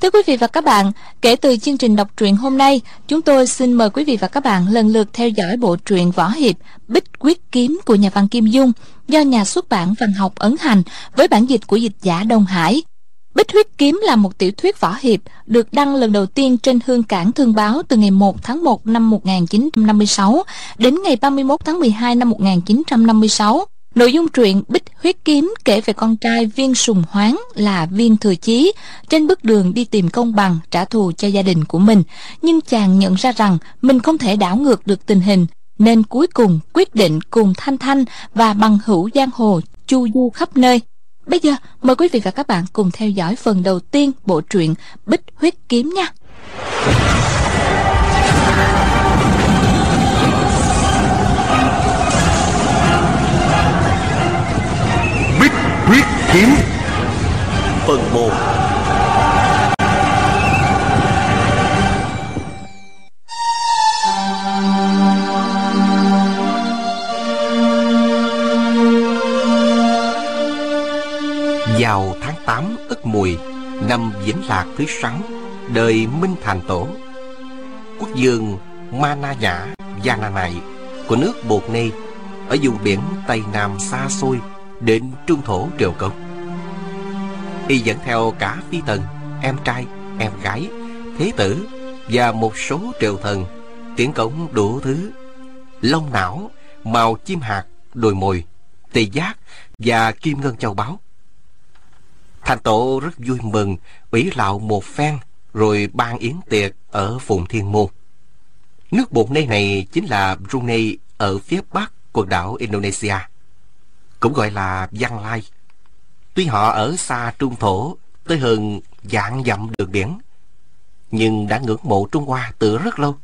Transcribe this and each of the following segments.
Thưa quý vị và các bạn, kể từ chương trình đọc truyện hôm nay, chúng tôi xin mời quý vị và các bạn lần lượt theo dõi bộ truyện võ hiệp Bích Quyết Kiếm của nhà văn Kim Dung do nhà xuất bản văn học ấn hành với bản dịch của dịch giả Đông Hải. Bích Huyết Kiếm là một tiểu thuyết võ hiệp được đăng lần đầu tiên trên Hương Cảng Thương Báo từ ngày 1 tháng 1 năm 1956 đến ngày 31 tháng 12 năm 1956 Nội dung truyện Bích Huyết Kiếm kể về con trai Viên Sùng Hoáng là Viên Thừa Chí trên bước đường đi tìm công bằng, trả thù cho gia đình của mình. Nhưng chàng nhận ra rằng mình không thể đảo ngược được tình hình, nên cuối cùng quyết định cùng Thanh Thanh và bằng hữu giang hồ chu du khắp nơi. Bây giờ, mời quý vị và các bạn cùng theo dõi phần đầu tiên bộ truyện Bích Huyết Kiếm nha. Huyết kiếm. Phần 1 Vào tháng 8 Ất Mùi Năm Vĩnh Lạc thứ sáu Đời Minh Thành Tổ. Quốc dương Mana Nhã Gia Na Nại Của nước Bột Nê Ở vùng biển Tây Nam xa xôi đến trung thổ triều công. Y dẫn theo cả phi tần em trai, em gái, thế tử và một số triều thần tiến cống đủ thứ lông não, màu chim hạt đồi mồi, tỳ giác và kim ngân châu báu. Thành tổ rất vui mừng, ủy lạo một phen rồi ban yến tiệc ở phụng thiên môn. Nước bột nê này chính là brunei ở phía bắc quần đảo indonesia cũng gọi là Văn Lai. Tuy họ ở xa Trung Thổ tới hơn dạng dặm đường biển, nhưng đã ngưỡng mộ Trung Hoa từ rất lâu.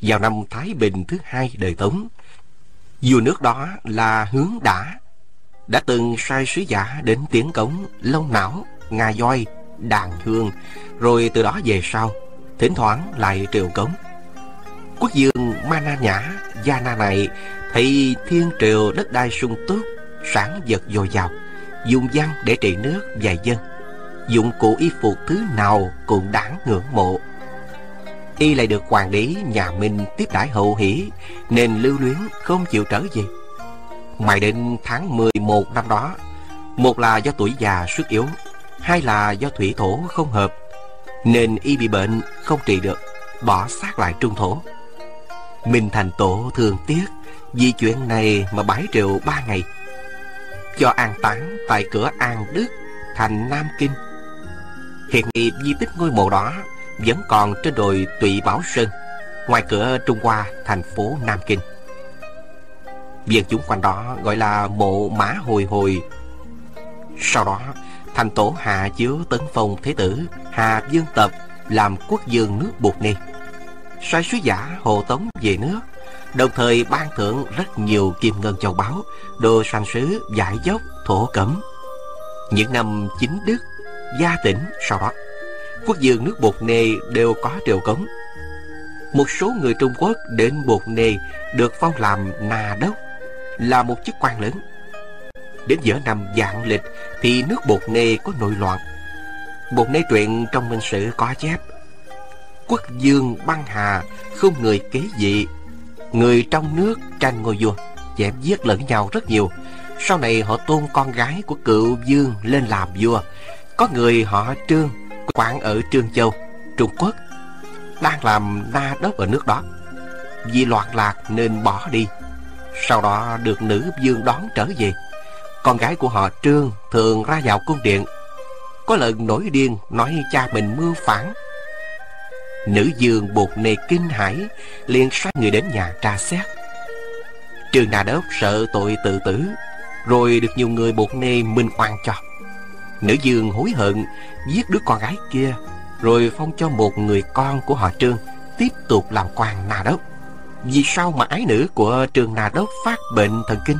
Vào năm Thái Bình thứ hai đời Tống, vua nước đó là Hướng Đã, đã từng sai sứ giả đến tiếng cống Lông Não, Nga Doi, Đàn Hương, rồi từ đó về sau, thỉnh thoảng lại triều cống. Quốc dương Mana Nhã, Gia Na này thì thiên triều đất đai sung túc Sản vật dồi dào Dùng văn để trị nước và dân Dụng cụ y phục thứ nào cũng đáng ngưỡng mộ. Y lại được hoàng đế nhà Minh tiếp đãi hậu hỷ Nên lưu luyến không chịu trở về. Mãi đến tháng 11 năm đó Một là do tuổi già sức yếu Hai là do thủy thổ không hợp Nên y bị bệnh không trị được Bỏ xác lại trung thổ. Minh thành tổ thường tiếc, vì chuyện này mà bãi triệu ba ngày. Cho an táng tại cửa An Đức, Thành Nam Kinh. Hiện nay di tích ngôi mộ đó Vẫn còn trên đồi Tụy Bảo Sơn, Ngoài cửa Trung Hoa, thành phố Nam Kinh. Viên chúng quanh đó gọi là mộ Mã Hồi Hồi. Sau đó, thành tổ hạ chiếu tấn phong thế tử Hà Dương Tập làm quốc dương nước Bột Ni. Sai sứ giả hộ tống về nước. Đồng thời ban thưởng rất nhiều kim ngân châu báu Đồ sanh sứ, giải dốc, thổ cẩm. Những năm chính đức, gia tỉnh sau đó Quốc dương nước Bột Nê đều có triều cống. Một số người Trung Quốc đến Bột Nê Được phong làm nà đốc Là một chức quan lớn. Đến giữa năm dạng lịch Thì nước Bột Nê có nội loạn. Bột Nê truyện trong minh sử có chép Quốc dương băng hà, Không người kế vị. Người trong nước tranh ngôi vua, Chém giết lẫn nhau rất nhiều. Sau này họ tôn con gái của cựu dương lên làm vua. Có người họ Trương, quản ở Trương Châu, Trung Quốc, Đang làm na đốc ở nước đó. Vì loạn lạc nên bỏ đi. Sau đó được nữ dương đón trở về. Con gái của họ Trương thường ra vào cung điện. Có lần nổi điên nói cha mình mưu phản. Nữ dương bột nề kinh hãi, liền sai người đến nhà tra xét. Trường Đà Đốc sợ tội tự tử, Rồi được nhiều người bột nê minh oan cho. Nữ dương hối hận, Giết đứa con gái kia, Rồi phong cho một người con của họ Trương Tiếp tục làm quan nà Đốc Vì sao mà ái nữ của trường nà Đốc phát bệnh thần kinh?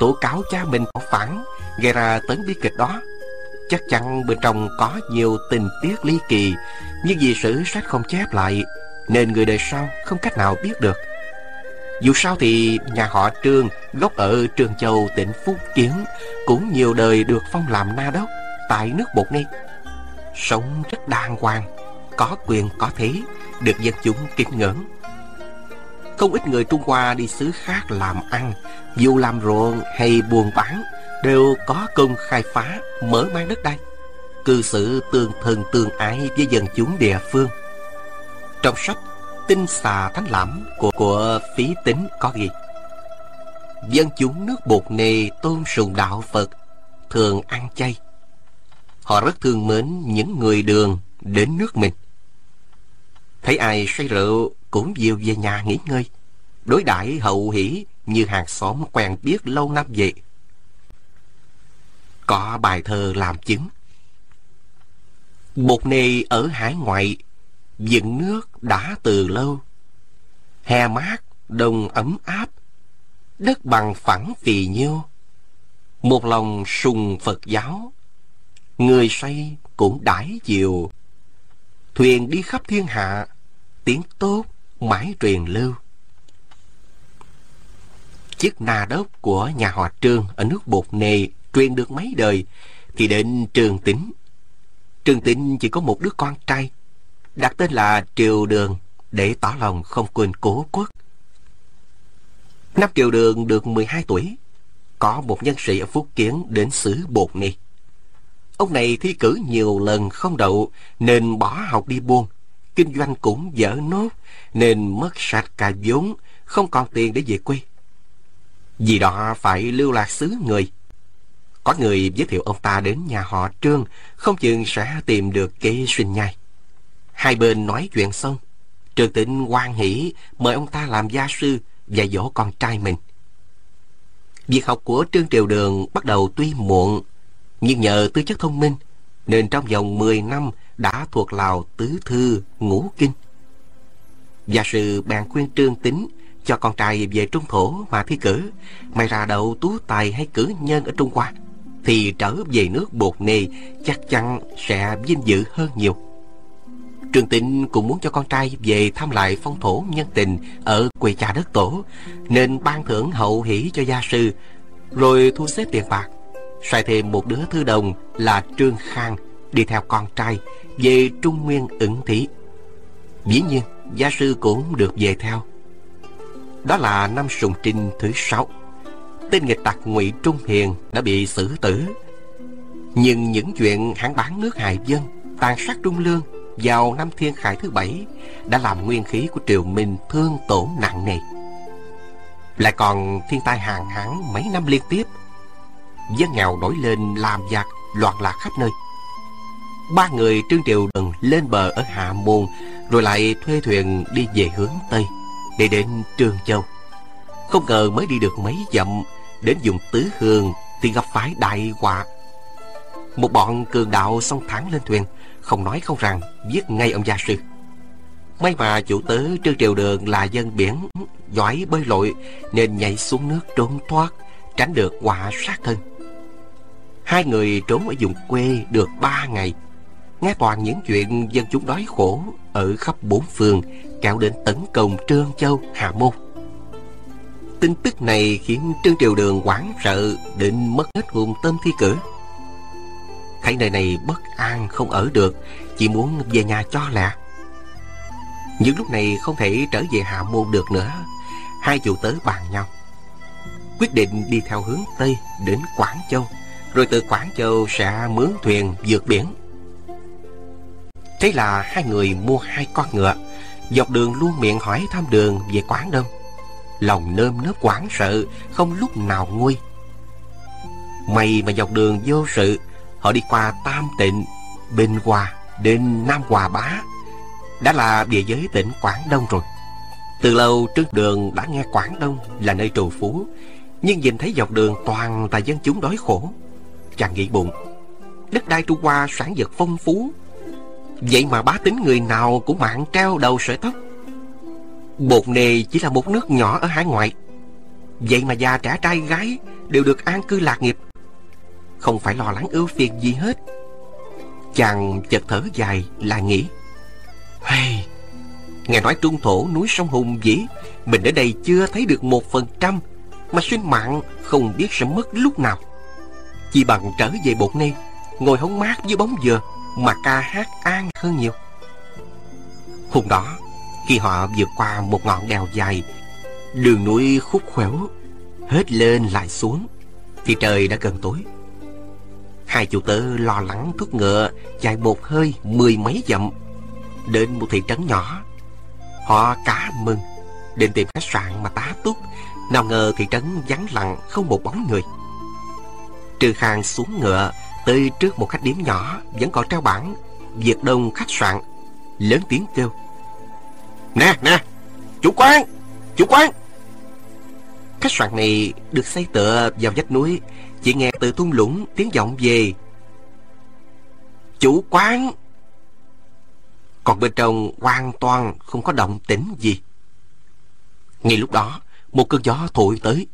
Tố cáo cha mình có phản, Gây ra tấn bi kịch đó. Chắc chắn bên trong có nhiều tình tiết ly kỳ nhưng vì sử sách không chép lại Nên người đời sau không cách nào biết được. Dù sao thì nhà họ Trương Gốc ở trường Châu tỉnh Phúc Kiến Cũng nhiều đời được phong làm na đốc Tại nước Bột Ni. Sống rất đàng hoàng, có quyền có thế, được dân chúng kính ngưỡng. Không ít người Trung Hoa đi xứ khác làm ăn, dù làm ruộng hay buôn bán, đều có công khai phá, mở mang đất đai, cư xử tương thân tương ái với dân chúng địa phương. Trong sách Tinh xà thánh lãm của của phí tính có ghi, Dân chúng nước bột nề tôn sùng đạo Phật, Thường ăn chay. Họ rất thương mến những người đường đến nước mình. Thấy ai say rượu cũng dìu về nhà nghỉ ngơi, Đối đãi hậu hỷ như hàng xóm quen biết lâu năm vậy. Có bài thơ làm chứng Bột nề ở hải ngoại Dựng nước đã từ lâu. Hè mát, đông ấm áp Đất bằng phẳng vì nhiêu Một lòng sùng Phật giáo Người say cũng đãi chiều. Thuyền đi khắp thiên hạ Tiếng tốt mãi truyền lưu. Chiếc na đốc của nhà họ Trương Ở nước bột nề Truyền được mấy đời Thì đến Trường Tính Trường tịnh chỉ có một đứa con trai đặt tên là Triều Đường để tỏ lòng không quên cố quốc. Năm Triều Đường được 12 tuổi, có một nhân sĩ ở Phúc Kiến đến xứ Bột Ni. Ông này thi cử nhiều lần không đậu nên bỏ học đi buôn, kinh doanh cũng dở nốt nên mất sạch cả vốn, không còn tiền để về quê. Vì đó phải lưu lạc xứ người. Có người giới thiệu ông ta đến nhà họ Trương, không chừng sẽ tìm được kế sinh nhai. Hai bên nói chuyện xong, Trường Tịnh hoan hỷ mời ông ta làm gia sư và dỗ con trai mình. Việc học của Trương Triều Đường bắt đầu tuy muộn, nhưng nhờ tư chất thông minh, nên trong vòng 10 năm đã thuộc lào tứ thư ngũ kinh. Gia sư bàn khuyên Trương Tính cho con trai về Trung Thổ mà thi cử, may ra đậu tú tài hay cử nhân ở Trung Hoa, thì trở về nước bột nề chắc chắn sẽ vinh dự hơn nhiều. Trường Tịnh cũng muốn cho con trai về thăm lại phong thổ nhân tình ở quê cha đất tổ, nên ban thưởng hậu hỷ cho gia sư, rồi thu xếp tiền bạc, sai thêm một đứa thư đồng là Trương Khang đi theo con trai về Trung Nguyên ẩn thí. Dĩ nhiên, gia sư cũng được về theo. Đó là năm sùng trinh thứ sáu. Tên nghịch tặc ngụy Trung Hiền đã bị xử tử. Nhưng những chuyện hắn bán nước hại dân, tàn sát trung lương vào năm thiên khải thứ bảy đã làm nguyên khí của triều minh thương tổn nặng nề. Lại còn thiên tai hàng hán mấy năm liên tiếp dân nghèo nổi lên làm giặc loạn lạc khắp nơi. Ba người trương triều đừng lên bờ ở hạ môn rồi lại thuê thuyền đi về hướng tây để đến trương châu không ngờ mới đi được mấy dặm, đến vùng tứ hương thì gặp phải đại họa. Một bọn cường đạo xông thẳng lên thuyền, không nói không rằng giết ngay ông gia sư. May mà chủ tớ trương triều đường là dân biển, giỏi bơi lội nên nhảy xuống nước trốn thoát, tránh được họa sát thân. Hai người trốn ở vùng quê được ba ngày. Nghe toàn những chuyện dân chúng đói khổ ở khắp bốn phường kéo đến tấn công trương châu, hà môn tin tức này khiến trương triều đường hoảng sợ định mất hết hồn tâm thi cử. Thấy nơi này bất an không ở được, chỉ muốn về nhà cho lẹ. Những lúc này không thể trở về hạ môn được nữa, hai chủ tớ bàn nhau. Quyết định đi theo hướng tây đến quảng châu, rồi từ quảng châu sẽ mướn thuyền vượt biển. Thế là hai người mua hai con ngựa, dọc đường luôn miệng hỏi thăm đường về quảng đông lòng nơm nớp hoảng sợ, không lúc nào nguôi. May mà dọc đường vô sự, họ đi qua tam tịnh bình hòa, đến nam hòa bá, đã là địa giới tỉnh quảng đông rồi. Từ lâu trước đường đã nghe quảng đông là nơi trù phú, nhưng nhìn thấy dọc đường toàn là dân chúng đói khổ, chàng nghĩ bụng, đất đai trung hoa sản vật phong phú. Vậy mà bá tính người nào cũng mạng treo đầu sợi tóc bột nề chỉ là một nước nhỏ ở hải ngoại. Vậy mà già trẻ trai gái đều được an cư lạc nghiệp. Không phải lo lắng ưu phiền gì hết. Chàng chợt thở dài là nghĩ. Hey, nghe nói trung thổ núi sông hùng vĩ mình ở đây chưa thấy được một phần trăm mà sinh mạng không biết sẽ mất lúc nào. Chỉ bằng trở về bột nê ngồi hóng mát dưới bóng dừa Mà ca hát an hơn nhiều. Hôm đó khi họ vượt qua một ngọn đèo dài. Đường núi khúc khuỷu, Hết lên lại xuống, Thì trời đã gần tối. Hai chủ tớ lo lắng thúc ngựa Chạy một hơi mười mấy dặm Đến một thị trấn nhỏ. Họ cả mừng, Định tìm khách sạn mà tá túc, Nào ngờ thị trấn vắng lặng Không một bóng người. Trừ Khang xuống ngựa, Tới trước một khách điếm nhỏ Vẫn còn treo bảng, Việt Đông khách sạn, Lớn tiếng kêu. Nè nè. Chủ quán Chủ quán. Khách sạn này được xây tựa vào vách núi Chỉ nghe từ thung lũng tiếng vọng về. Chủ quán. Còn bên trong hoàn toàn không có động tĩnh gì. Ngay lúc đó Một cơn gió thổi tới.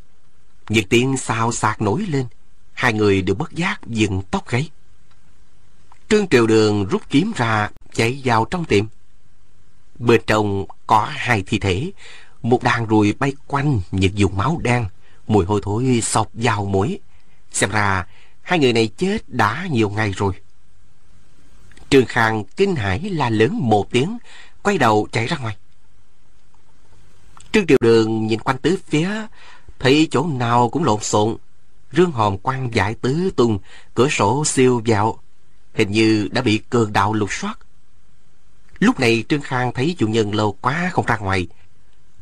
Những tiếng xào xạc nổi lên. Hai người đều bất giác dừng tóc gáy. Trương Triều Đường rút kiếm ra Chạy vào trong tiệm Bên trong có hai thi thể. Một đàn ruồi bay quanh những vùng máu đen. Mùi hôi thối sọc vào mũi. Xem ra hai người này chết đã nhiều ngày rồi. Trương Khang kinh hãi la lớn một tiếng, Quay đầu chạy ra ngoài. Trương Triều Đường nhìn quanh tứ phía, Thấy chỗ nào cũng lộn xộn. Rương hòm quăng giải tứ tung, Cửa sổ siêu vào Hình như đã bị cường đạo lục soát. Lúc này Trương Khang thấy chủ nhân lâu quá không ra ngoài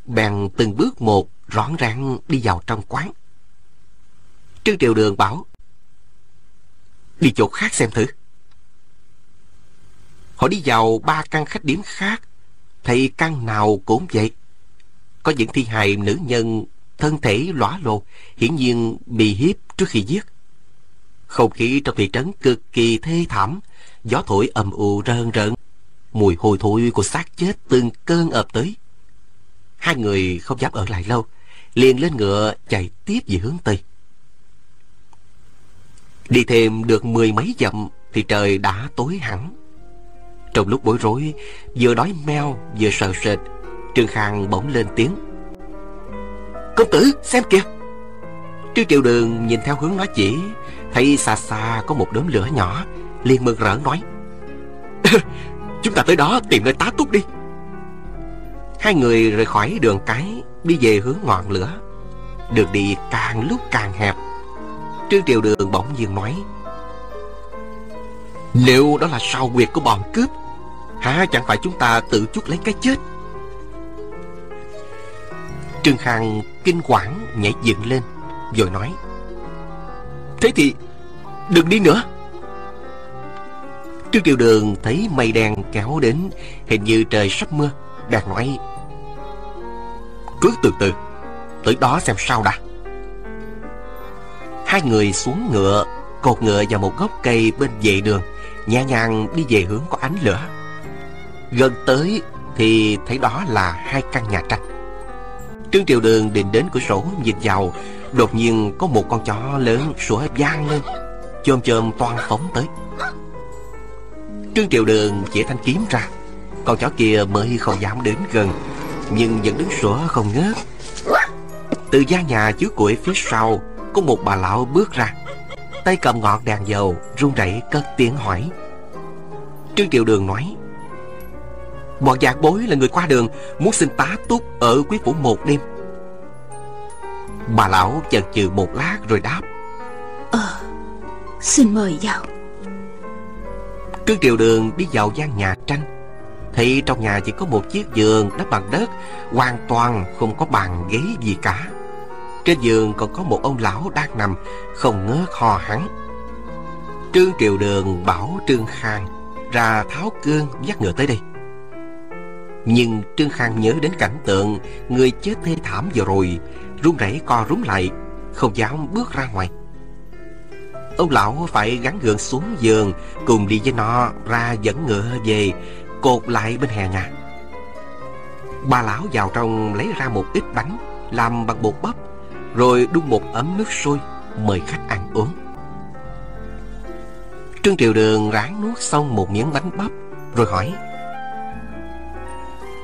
bèn từng bước một rõn ràng đi vào trong quán. Trương Triều Đường bảo, đi chỗ khác xem thử. Họ đi vào ba căn khách điểm khác, thấy căn nào cũng vậy. Có những thi hài nữ nhân thân thể lõa lồ, hiển nhiên bị hiếp trước khi giết. Không khí trong thị trấn cực kỳ thê thảm, gió thổi ầm ù rơn rợn, mùi hôi thối của xác chết từng cơn ập tới. Hai người không dám ở lại lâu, liền lên ngựa chạy tiếp về hướng Tây. Đi thêm được mười mấy dặm Thì trời đã tối hẳn. Trong lúc bối rối, Vừa đói meo vừa sợ sệt, Trương Khang bỗng lên tiếng. Công tử, xem kìa. Trương Triệu Đường nhìn theo hướng nói chỉ, Thấy xa xa có một đốm lửa nhỏ, liền mừng rỡ nói. Chúng ta tới đó tìm nơi tá túc đi. Hai người rời khỏi đường cái, Đi về hướng ngọn lửa. Đường đi càng lúc càng hẹp. Trương Triều Đường bỗng nhiên nói, Liệu đó là sao quyệt của bọn cướp? Hả, chẳng phải chúng ta tự chuốc lấy cái chết? Trương Khang kinh quản nhảy dựng lên, Rồi nói, Thế thì đừng đi nữa. Trương Kiều Đường, thấy mây đen kéo đến, Hình như trời sắp mưa, đang nói. Cứ từ từ, Tới đó xem sao đã. Hai người xuống ngựa, Cột ngựa vào một gốc cây bên vệ đường, Nhẹ nhàng đi về hướng có ánh lửa. Gần tới Thì thấy đó là hai căn nhà tranh. Trương Triều Đường định đến cửa sổ nhìn vào, Đột nhiên có một con chó lớn sủa vang lên, Chôm chôm toan phóng tới. Trương Triều Đường chỉ thanh kiếm ra. Con chó kia mới không dám đến gần, Nhưng vẫn đứng sủa không ngớt. Từ gian nhà chứa củi phía sau, Có một bà lão bước ra. Tay cầm ngọn đèn dầu, run rẩy cất tiếng hỏi. Trương triều Đường nói, Bọn giạc bối là người qua đường, Muốn xin tá túc ở quý phủ một đêm. Bà lão chần chừ một lát rồi đáp Ờ Xin mời vào cứ Triều Đường đi vào gian nhà tranh. Thì trong nhà chỉ có một chiếc giường đắp bằng đất, Hoàn toàn không có bàn ghế gì cả. Trên giường còn có một ông lão đang nằm, Không ngớt ho hắn. Trương Triều Đường bảo Trương Khang Ra tháo cương dắt ngựa tới đây. Nhưng Trương Khang nhớ đến cảnh tượng Người chết thê thảm vừa rồi, Run rẩy co rúm lại, Không dám bước ra ngoài. Ông lão phải gắn gượng xuống giường, Cùng đi với nó ra dẫn ngựa về, cột lại bên hè nhà. Bà lão vào trong lấy ra một ít bánh, làm bằng bột bắp, rồi đun một ấm nước sôi, mời khách ăn uống. Trương triều đường ráng nuốt xong một miếng bánh bắp, rồi hỏi,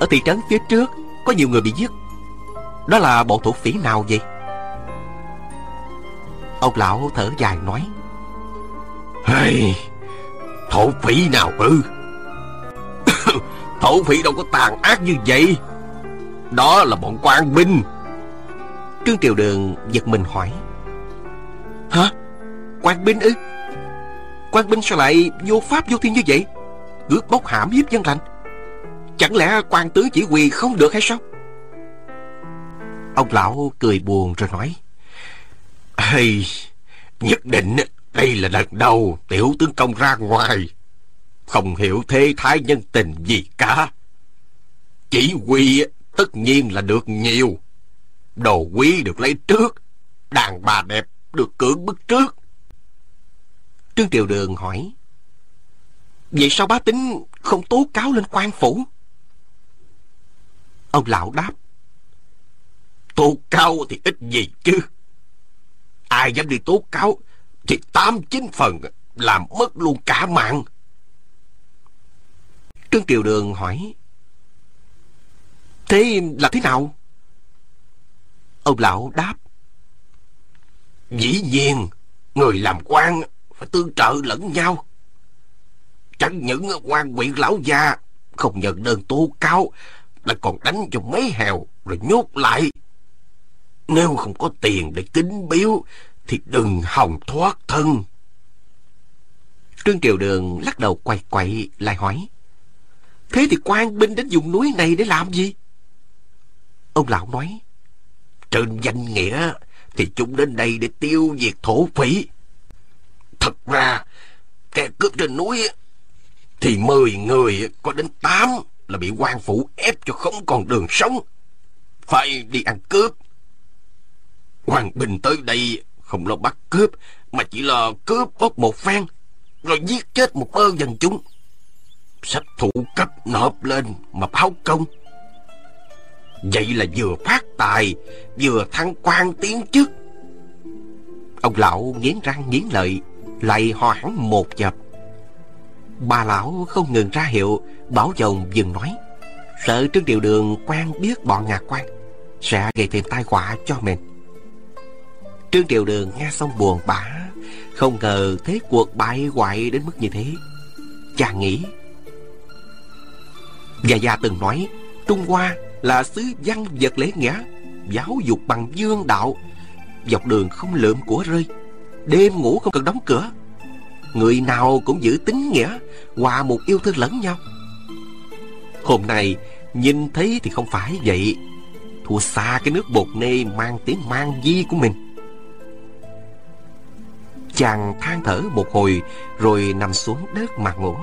ở thị trấn phía trước có nhiều người bị giết, đó là bọn thủ phỉ nào vậy? Ông lão thở dài nói hey, Thổ phỉ nào ư Thổ phỉ đâu có tàn ác như vậy. Đó là bọn quan binh. Trương Triều Đường giật mình hỏi. Hả? Quan binh ư? Quan binh sao lại vô pháp vô thiên như vậy? Cướp bóc hãm hiếp dân lành. Chẳng lẽ quan tướng chỉ huy không được hay sao? Ông lão cười buồn rồi nói. Hey, nhất định đây là lần đầu tiểu tướng công ra ngoài. Không hiểu thế thái nhân tình gì cả. Chỉ huy tất nhiên là được nhiều. Đồ quý được lấy trước. Đàn bà đẹp được cưỡng bức trước. Trương Triều Đường hỏi. Vậy sao bá tính không tố cáo lên quan phủ? Ông lão đáp. Tố cáo thì ít gì chứ. Ai dám đi tố cáo thì tám, chín phần Làm mất luôn cả mạng. Trương Triều Đường hỏi, Thế là thế nào? Ông lão đáp, Dĩ nhiên, Người làm quan Phải tương trợ lẫn nhau. Chẳng những quan huyện lão gia Không nhận đơn tố cáo, Lại còn đánh cho mấy hèo Rồi nhốt lại. Nếu không có tiền để kính biếu thì đừng hòng thoát thân. Trương Triều Đường lắc đầu quay quậy lại hỏi, Thế thì quan binh đến vùng núi này để làm gì? Ông lão nói, Trên danh nghĩa Thì chúng đến đây để tiêu diệt thổ phỉ. Thật ra, Kẻ cướp trên núi Thì mười người có đến tám Là bị quan phủ ép cho không còn đường sống. Phải đi ăn cướp. Hoàng Bình tới đây không lo bắt cướp, Mà chỉ là cướp bóc một phen, Rồi giết chết một ơ dân chúng. Sách thủ cấp nộp lên mà báo công. Vậy là vừa phát tài, Vừa thăng quan tiến chức. Ông lão nghiến răng nghiến lợi, Lại hò hẳn một chập. Bà lão không ngừng ra hiệu, Bảo chồng dừng nói. Sợ trước điều Đường quan biết bọn nhà quan, Sẽ gây thêm tai họa cho mình. Trương Triều Đường nghe xong buồn bã, Không ngờ thế cuộc bại hoại đến mức như thế. Chàng nghĩ Gia Gia từng nói, Trung Hoa là xứ văn vật lễ nghĩa Giáo dục bằng dương đạo, Dọc đường không lượm của rơi, Đêm ngủ không cần đóng cửa. Người nào cũng giữ tính nghĩa, Hòa một yêu thương lẫn nhau. Hôm nay, Nhìn thấy thì không phải vậy. Thua xa cái nước bột nê Mang tiếng mang di của mình. Chàng than thở một hồi, Rồi nằm xuống đất mà ngủ.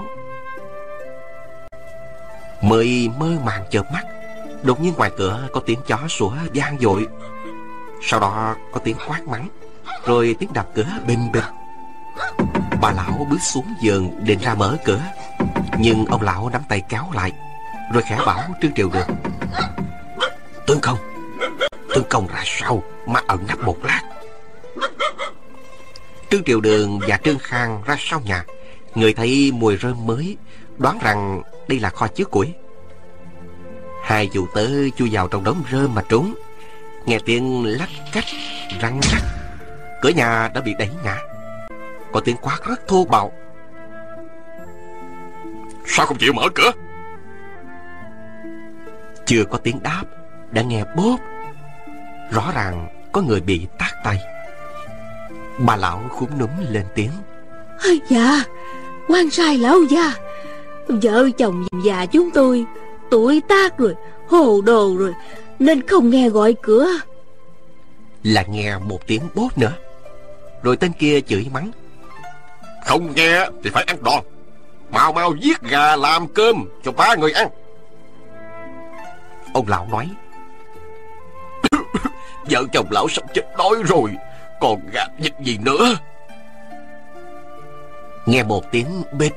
Mới mơ màng chợp mắt, Đột nhiên ngoài cửa có tiếng chó sủa vang dội. Sau đó có tiếng quát mắng, Rồi tiếng đập cửa bình bình Bà lão bước xuống giường định ra mở cửa, Nhưng ông lão nắm tay kéo lại, Rồi khẽ bảo Trương Triều Đường Tướng công Tướng công ra sau Mà ẩn nắp một lát? Trương Triều Đường và Trương Khang ra sau nhà. Người thấy mùi rơm mới Đoán rằng đây là kho chứa củi. Hai chủ tớ chui vào trong đống rơm mà trốn. Nghe tiếng lách cách răng rắc. Cửa nhà đã bị đẩy ngã. Có tiếng quát rất thô bạo. Sao không chịu mở cửa? Chưa có tiếng đáp Đã nghe bốp. Rõ ràng có người bị tát tay Bà lão khúm núm lên tiếng. Dạ quan sai lão gia. Vợ chồng già chúng tôi Tuổi tác rồi Hồ đồ rồi Nên không nghe gọi cửa. Là nghe một tiếng bốp nữa. Rồi tên kia chửi mắng. Không nghe thì phải ăn đòn. Mau mau giết gà làm cơm Cho ba người ăn. Ông lão nói. Vợ chồng lão sắp chết đói rồi còn gạt dịch gì nữa? Nghe một tiếng bịch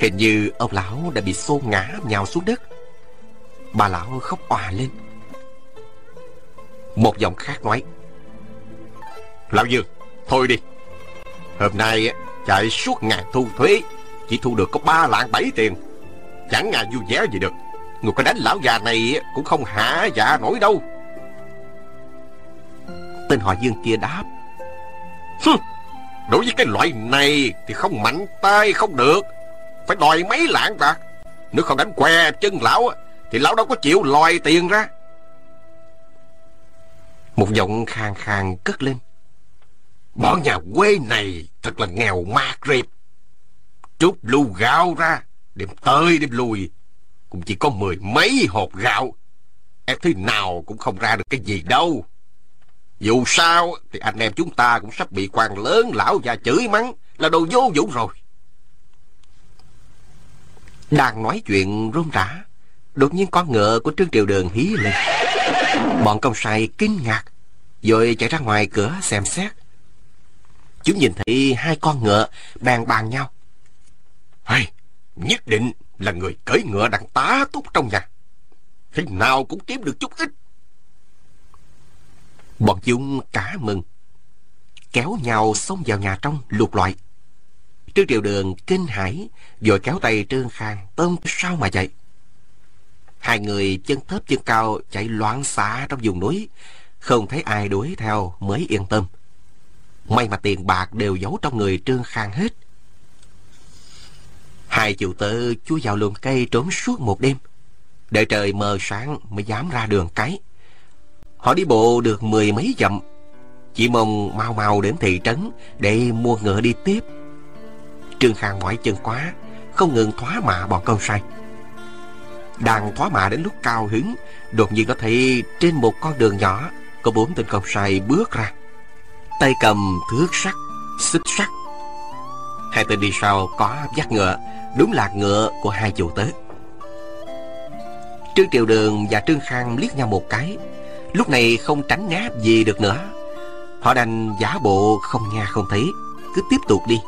Hình như ông lão đã bị xô ngã nhào xuống đất. Bà lão khóc òa lên. Một giọng khác nói Lão Dương Thôi đi. Hôm nay chạy suốt ngày thu thuế Chỉ thu được có ba lạng bảy tiền. Chẳng ngà vui vẻ gì được. Người có đánh lão già này Cũng không hạ dạ nổi đâu Tên họ Dương kia đáp. Hừ, Đối với cái loại này Thì không mạnh tay không được. Phải đòi mấy lạng bạc Nếu không đánh què chân lão Thì lão đâu có chịu lòi tiền ra. Một giọng khang khang cất lên. Bọn nhà quê này Thật là nghèo mạt rịp Trút lưu gạo ra Đêm tới đêm lùi. Cũng chỉ có mười mấy hộp gạo. Em thế nào cũng không ra được cái gì đâu. Dù sao Thì anh em chúng ta cũng sắp bị quan lớn Lão già chửi mắng Là đồ vô dụng rồi. Đang nói chuyện rôm rã Đột nhiên con ngựa của Trương Triều Đường hí lên. Bọn công sai kinh ngạc Rồi chạy ra ngoài cửa xem xét. Chúng nhìn thấy hai con ngựa bàn bàn nhau. Hey, Nhất định là người cưỡi ngựa đang tá túc trong nhà. Thế nào cũng kiếm được chút ít Bọn chúng cả mừng. Kéo nhau xông vào nhà trong lục loại. Trương Triều Đường kinh hãi Rồi kéo tay Trương Khang tôm sao mà chạy. Hai người chân thấp chân cao chạy loạn xạ trong vùng núi. Không thấy ai đuổi theo mới yên tâm. May mà tiền bạc đều giấu trong người Trương Khang hết. Hai chủ tử chui vào lùm cây trốn suốt một đêm. Đợi trời mờ sáng mới dám ra đường cái. Họ đi bộ được mười mấy dặm. Chỉ mong mau mau đến thị trấn Để mua ngựa đi tiếp. Trương Khang mỏi chân quá, Không ngừng thoá mạ bọn con sai. Đang thoá mạ đến lúc cao hứng, Đột nhiên có thấy trên một con đường nhỏ Có bốn tên con sai bước ra. Tay cầm thước sắt, Xích sắt. Hai tên đi sau có dắt ngựa, Đúng là ngựa của hai chủ tớ. Trương Triều Đường và Trương Khang liếc nhau một cái Lúc này không tránh né gì được nữa. Họ đành giả bộ không nghe không thấy. Cứ tiếp tục đi.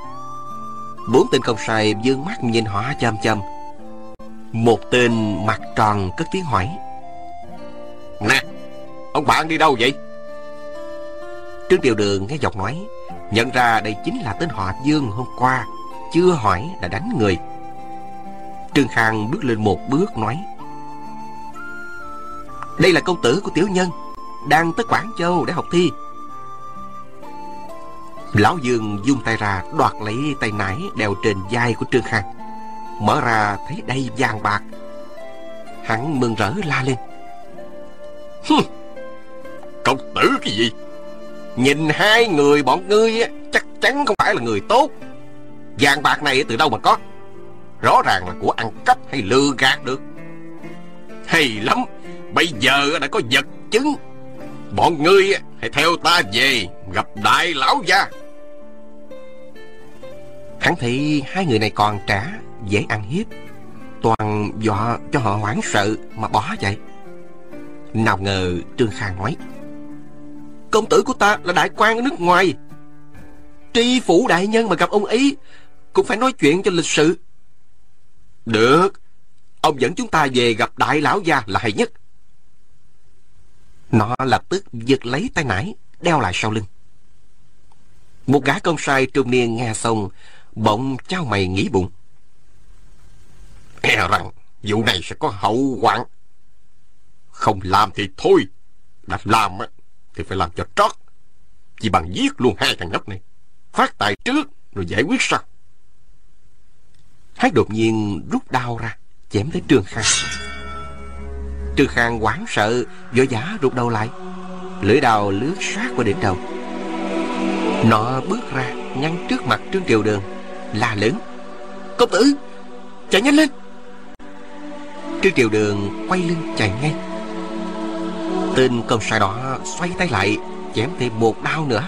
Bốn tên công sai dương mắt nhìn họ chăm chăm. Một tên mặt tròn cất tiếng hỏi. Nè Ông bạn đi đâu vậy? Trương Triều Đường nghe giọng nói Nhận ra đây chính là tên họ Dương hôm qua Chưa hỏi đã đánh người. Trương Khang bước lên một bước nói đây là công tử của tiểu nhân Đang tới Quảng Châu để học thi. Lão Dương dung tay ra đoạt lấy tay nải đeo trên vai của Trương Khang. Mở ra thấy đầy vàng bạc. Hắn mừng rỡ la lên. Hừm, Công tử cái gì? Nhìn hai người bọn ngươi chắc chắn không phải là người tốt. Vàng bạc này từ đâu mà có? Rõ ràng là của ăn cắp hay lừa gạt được. Hay lắm Bây giờ đã có vật chứng. Bọn ngươi hãy theo ta về Gặp đại lão gia. Hắn thấy hai người này còn trẻ Dễ ăn hiếp. Toàn dọa cho họ hoảng sợ Mà bỏ chạy. Nào ngờ Trương Khang nói Công tử của ta là đại quan ở nước ngoài. Tri phủ đại nhân mà gặp ông ấy Cũng phải nói chuyện cho lịch sự. Được. Ông dẫn chúng ta về gặp đại lão gia là hay nhất nó lập tức giật lấy tay nải, Đeo lại sau lưng. Một gã công sai trung niên nghe xong, Bỗng trao mày nghĩ bụng. E rằng vụ này sẽ có hậu hoạn. Không làm thì thôi Đã làm thì phải làm cho trót. Chỉ bằng giết luôn hai thằng nhóc này, Phát tài trước, rồi giải quyết sau. Hái đột nhiên rút đao ra, Chém tới Trương Khang. Trư Khang hoảng sợ, Vội vã rụt đầu lại. Lưỡi đào lướt sát qua đỉnh đầu. Nó bước ra Nhăn trước mặt Trương Triều Đường, La lớn. Công tử, Chạy nhanh lên! Trương Triều Đường quay lưng chạy ngay. Tên công sai đó xoay tay lại, Chém thêm một đao nữa.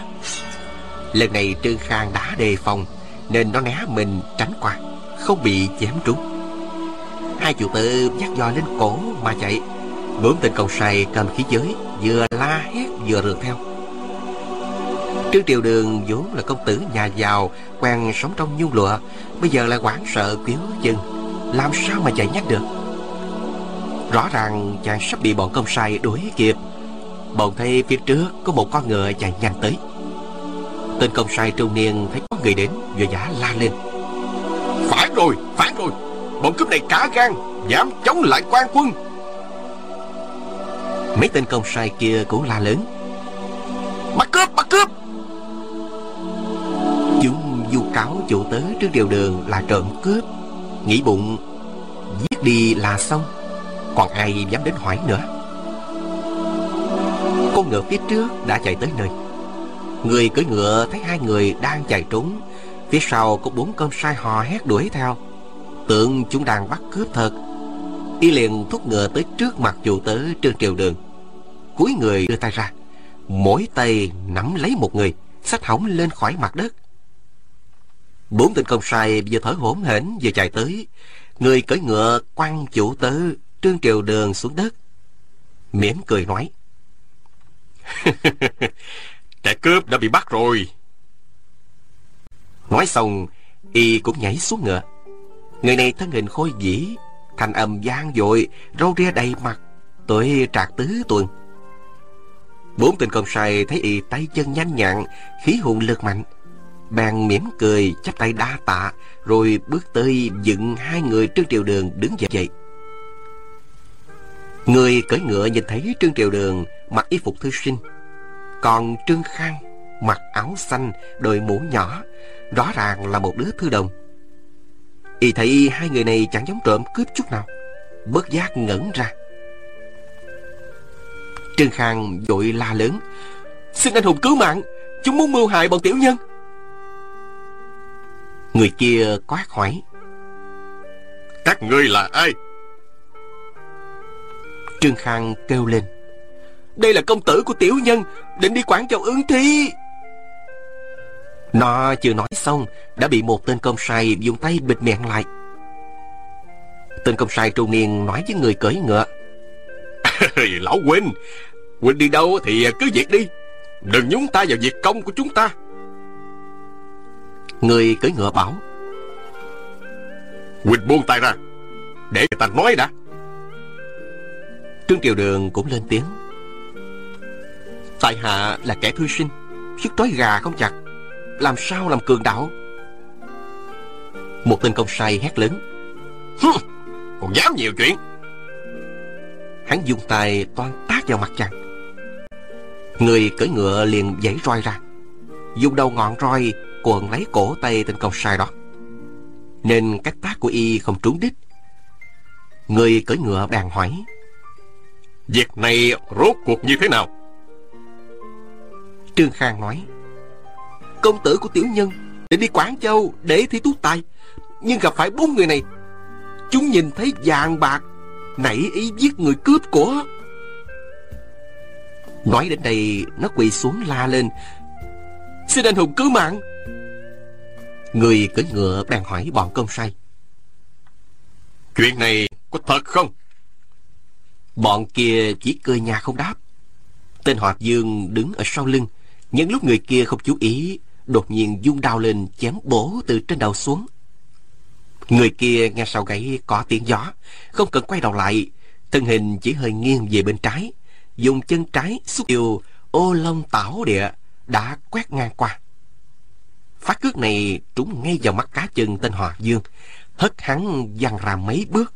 Lần này Trương Khang đã đề phòng, Nên nó né mình tránh qua, Không bị chém trúng. Hai chủ tử dắt dò lên cổ mà chạy. Bốn tên công sai cầm khí giới Vừa la hét vừa rượt theo. Trương Triều Đường vốn là công tử nhà giàu Quen sống trong nhung lụa Bây giờ lại hoảng sợ cứu chân Làm sao mà chạy nhanh được? Rõ ràng chàng sắp bị bọn công sai đuổi kịp. Bọn thấy phía trước có một con ngựa chạy nhanh tới. Tên công sai trung niên thấy có người đến Vừa giả la lên. Phải rồi, phải rồi. Bọn cướp này cả gan Dám chống lại quan quân. Mấy tên công sai kia cũng la lớn. Bắt cướp, bắt cướp! Chúng du cáo chủ tớ trước điều đường là trộm cướp. Nghĩ bụng Giết đi là xong. Còn ai dám đến hỏi nữa? Con ngựa phía trước đã chạy tới nơi. Người cưỡi ngựa thấy hai người đang chạy trốn. Phía sau có bốn con sai hò hét đuổi theo. Tưởng chúng đang bắt cướp thật. Y liền thúc ngựa tới trước mặt chủ tớ Trương Triều Đường. Cuối người đưa tay ra. Mỗi tay nắm lấy một người, Xách hỏng lên khỏi mặt đất. Bốn tên công sai vừa thở hổn hển vừa chạy tới. Người cưỡi ngựa quăng chủ tớ, Trương Triều Đường xuống đất. Mỉm cười nói, Kẻ cướp đã bị bắt rồi. Nói xong, Y cũng nhảy xuống ngựa. Người này thân hình khôi dĩ, Thành âm gian dội, Râu ria đầy mặt, Tuổi trạc tứ tuần. Bốn tên công sai thấy y tay chân nhanh nhặn Khí hồn lực mạnh. Bèn mỉm cười, chắp tay đa tạ, Rồi bước tới dựng hai người Trương Triều Đường đứng dậy. Người cưỡi ngựa nhìn thấy Trương Triều Đường mặc y phục thư sinh, Còn Trương Khang mặc áo xanh đội mũ nhỏ, Rõ ràng là một đứa thư đồng. Y thấy hai người này chẳng giống trộm cướp chút nào, bớt giác ngẩn ra. Trương Khang vội la lớn. Xin anh hùng cứu mạng Chúng muốn mưu hại bọn tiểu nhân. Người kia quát hỏi Các ngươi là ai? Trương Khang kêu lên. Đây là công tử của tiểu nhân Định đi quản châu ứng thi Nó chưa nói xong Đã bị một tên công sai dùng tay bịt miệng lại. Tên công sai trung niên nói với người cưỡi ngựa. Lão Huynh Huynh đi đâu thì cứ việc đi. Đừng nhúng tay vào việc công của chúng ta. Người cưỡi ngựa bảo. Huynh buông tay ra. Để người ta nói đã. Trương Triều Đường cũng lên tiếng. Tại hạ là kẻ thư sinh Sức trói gà không chặt. Làm sao làm cường đạo? Một tên công sai hét lớn. Còn dám nhiều chuyện. Hắn dùng tay toan tác vào mặt chàng Người cưỡi ngựa liền giãy roi ra. Dùng đầu ngọn roi cuộn lấy cổ tay tên công sai đó. Nên cách tác của y không trúng đích. Người cưỡi ngựa bèn hỏi Việc này rốt cuộc như thế nào? Trương Khang nói Công tử của tiểu nhân Định đi Quảng Châu để thi tú tài Nhưng gặp phải bốn người này. Chúng nhìn thấy vàng bạc Nảy ý giết người cướp của Nói đến đây Nó quỳ xuống la lên. Xin anh hùng cứu mạng! Người cưỡi ngựa bèn hỏi bọn công sai. Chuyện này có thật không? Bọn kia chỉ cười nhà không đáp. Tên Hoạt Dương đứng ở sau lưng. Những lúc người kia không chú ý Đột nhiên dung đao lên chém bổ từ trên đầu xuống. Người kia nghe sau gáy có tiếng gió Không cần quay đầu lại Thân hình chỉ hơi nghiêng về bên trái Dùng chân trái xúc yêu ô long tảo địa Đã quét ngang qua. Phát cước này trúng ngay vào mắt cá chân tên Hòa Dương Hất hắn văng ra mấy bước.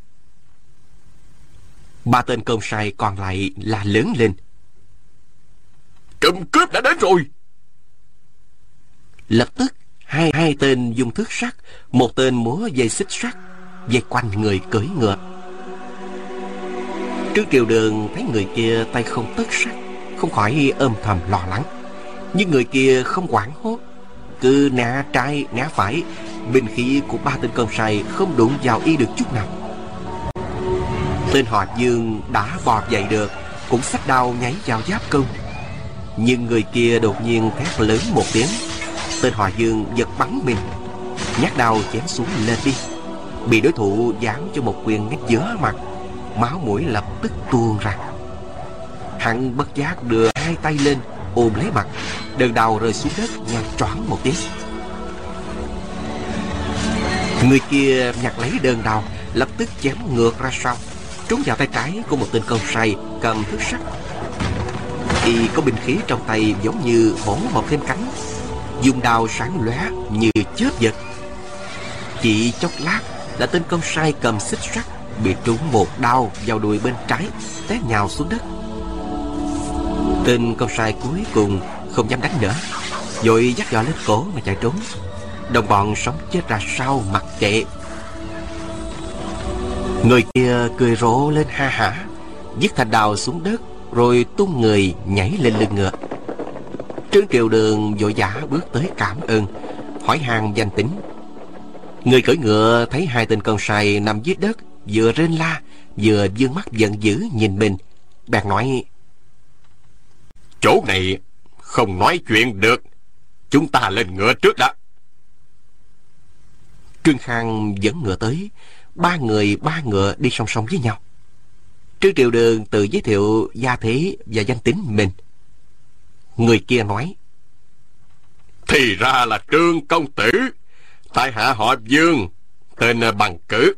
Ba tên công sai còn lại là lớn lên. Trộm cướp đã đến rồi. Lập tức hai hai tên dùng thước sắt Một tên múa dây xích sắt Dây quanh người cưỡi ngựa Trương Triều Đường thấy người kia tay không tất sắt, Không khỏi ôm thầm lo lắng. Nhưng người kia không quảng hốt, Cứ né trái, né phải bình khí của ba tên cơm say Không đụng vào y được chút nào. Tên họ Dương đã bò dậy được, Cũng sách đao nháy vào giáp công. Nhưng người kia đột nhiên thét lớn một tiếng, Tên họ Dương giật bắn mình, Nhát đao chém xuống lên đi. Bị đối thủ giáng cho một quyền ngách giữa mặt. Máu mũi lập tức tuôn ra. Hắn bất giác đưa hai tay lên, Ôm lấy mặt Đơn đào rơi xuống đất nhạt choáng một tiếng. Người kia nhặt lấy đơn đào, Lập tức chém ngược ra sau, trúng vào tay trái của một tên công sai cầm thước sắt. Y có binh khí trong tay giống như hổ mọc thêm cánh, dùng đao sáng lóe như chớp giật. Chỉ chốc lát, là tên công sai cầm xích sắt bị trúng một đau vào đùi bên trái, té nhào xuống đất. Tên con sai cuối cùng không dám đánh nữa, vội dắt giỏ lên cổ mà chạy trốn. Đồng bọn sống chết ra sau mặc kệ. Người kia cười rộ lên ha hả Dứt thành đào xuống đất Rồi tung người nhảy lên lưng ngựa. Trương Triều Đường vội vã bước tới cảm ơn, Hỏi hàng danh tính. Người cưỡi ngựa thấy hai tên con sai nằm dưới đất Vừa rên la Vừa dương mắt giận dữ nhìn mình. Bèn nói Chỗ này không nói chuyện được. Chúng ta lên ngựa trước đã. Trương Khang dẫn ngựa tới. Ba người ba ngựa đi song song với nhau. Trương Triều Đường tự giới thiệu gia thế và danh tính mình. Người kia nói Thì ra là Trương Công Tử. Tại hạ họ Dương Tên bằng cử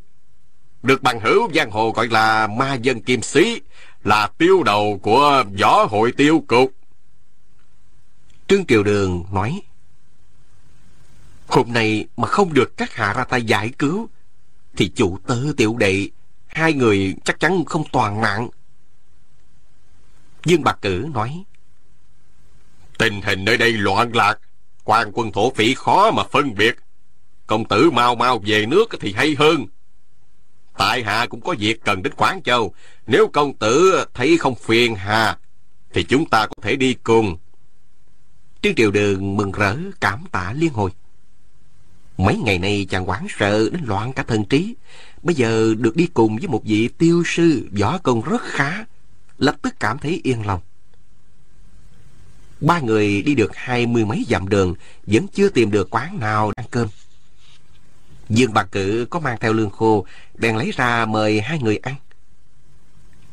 Được bằng hữu giang hồ gọi là Ma Dân Kim Sĩ Là tiêu đầu của võ hội tiêu cục. Trương Triều Đường nói Hôm nay mà không được các hạ ra tay giải cứu Thì chủ tớ tiểu đệ Hai người chắc chắn không toàn mạng. Dương Bạc Cử nói Tình hình nơi đây loạn lạc quan quân thổ phỉ khó mà phân biệt. Công tử mau mau về nước thì hay hơn Tại hạ cũng có việc cần đến Quán Châu. Nếu công tử thấy không phiền hà, Thì chúng ta có thể đi cùng. Trương Triều Đường mừng rỡ, cảm tạ liên hồi. Mấy ngày nay chàng quán sợ đến loạn cả thần trí. Bây giờ được đi cùng với một vị tiêu sư võ công rất khá, Lập tức cảm thấy yên lòng. Ba người đi được hai mươi mấy dặm đường, Vẫn chưa tìm được quán nào ăn cơm. Dương Bạc Cử có mang theo lương khô Bèn lấy ra mời hai người ăn.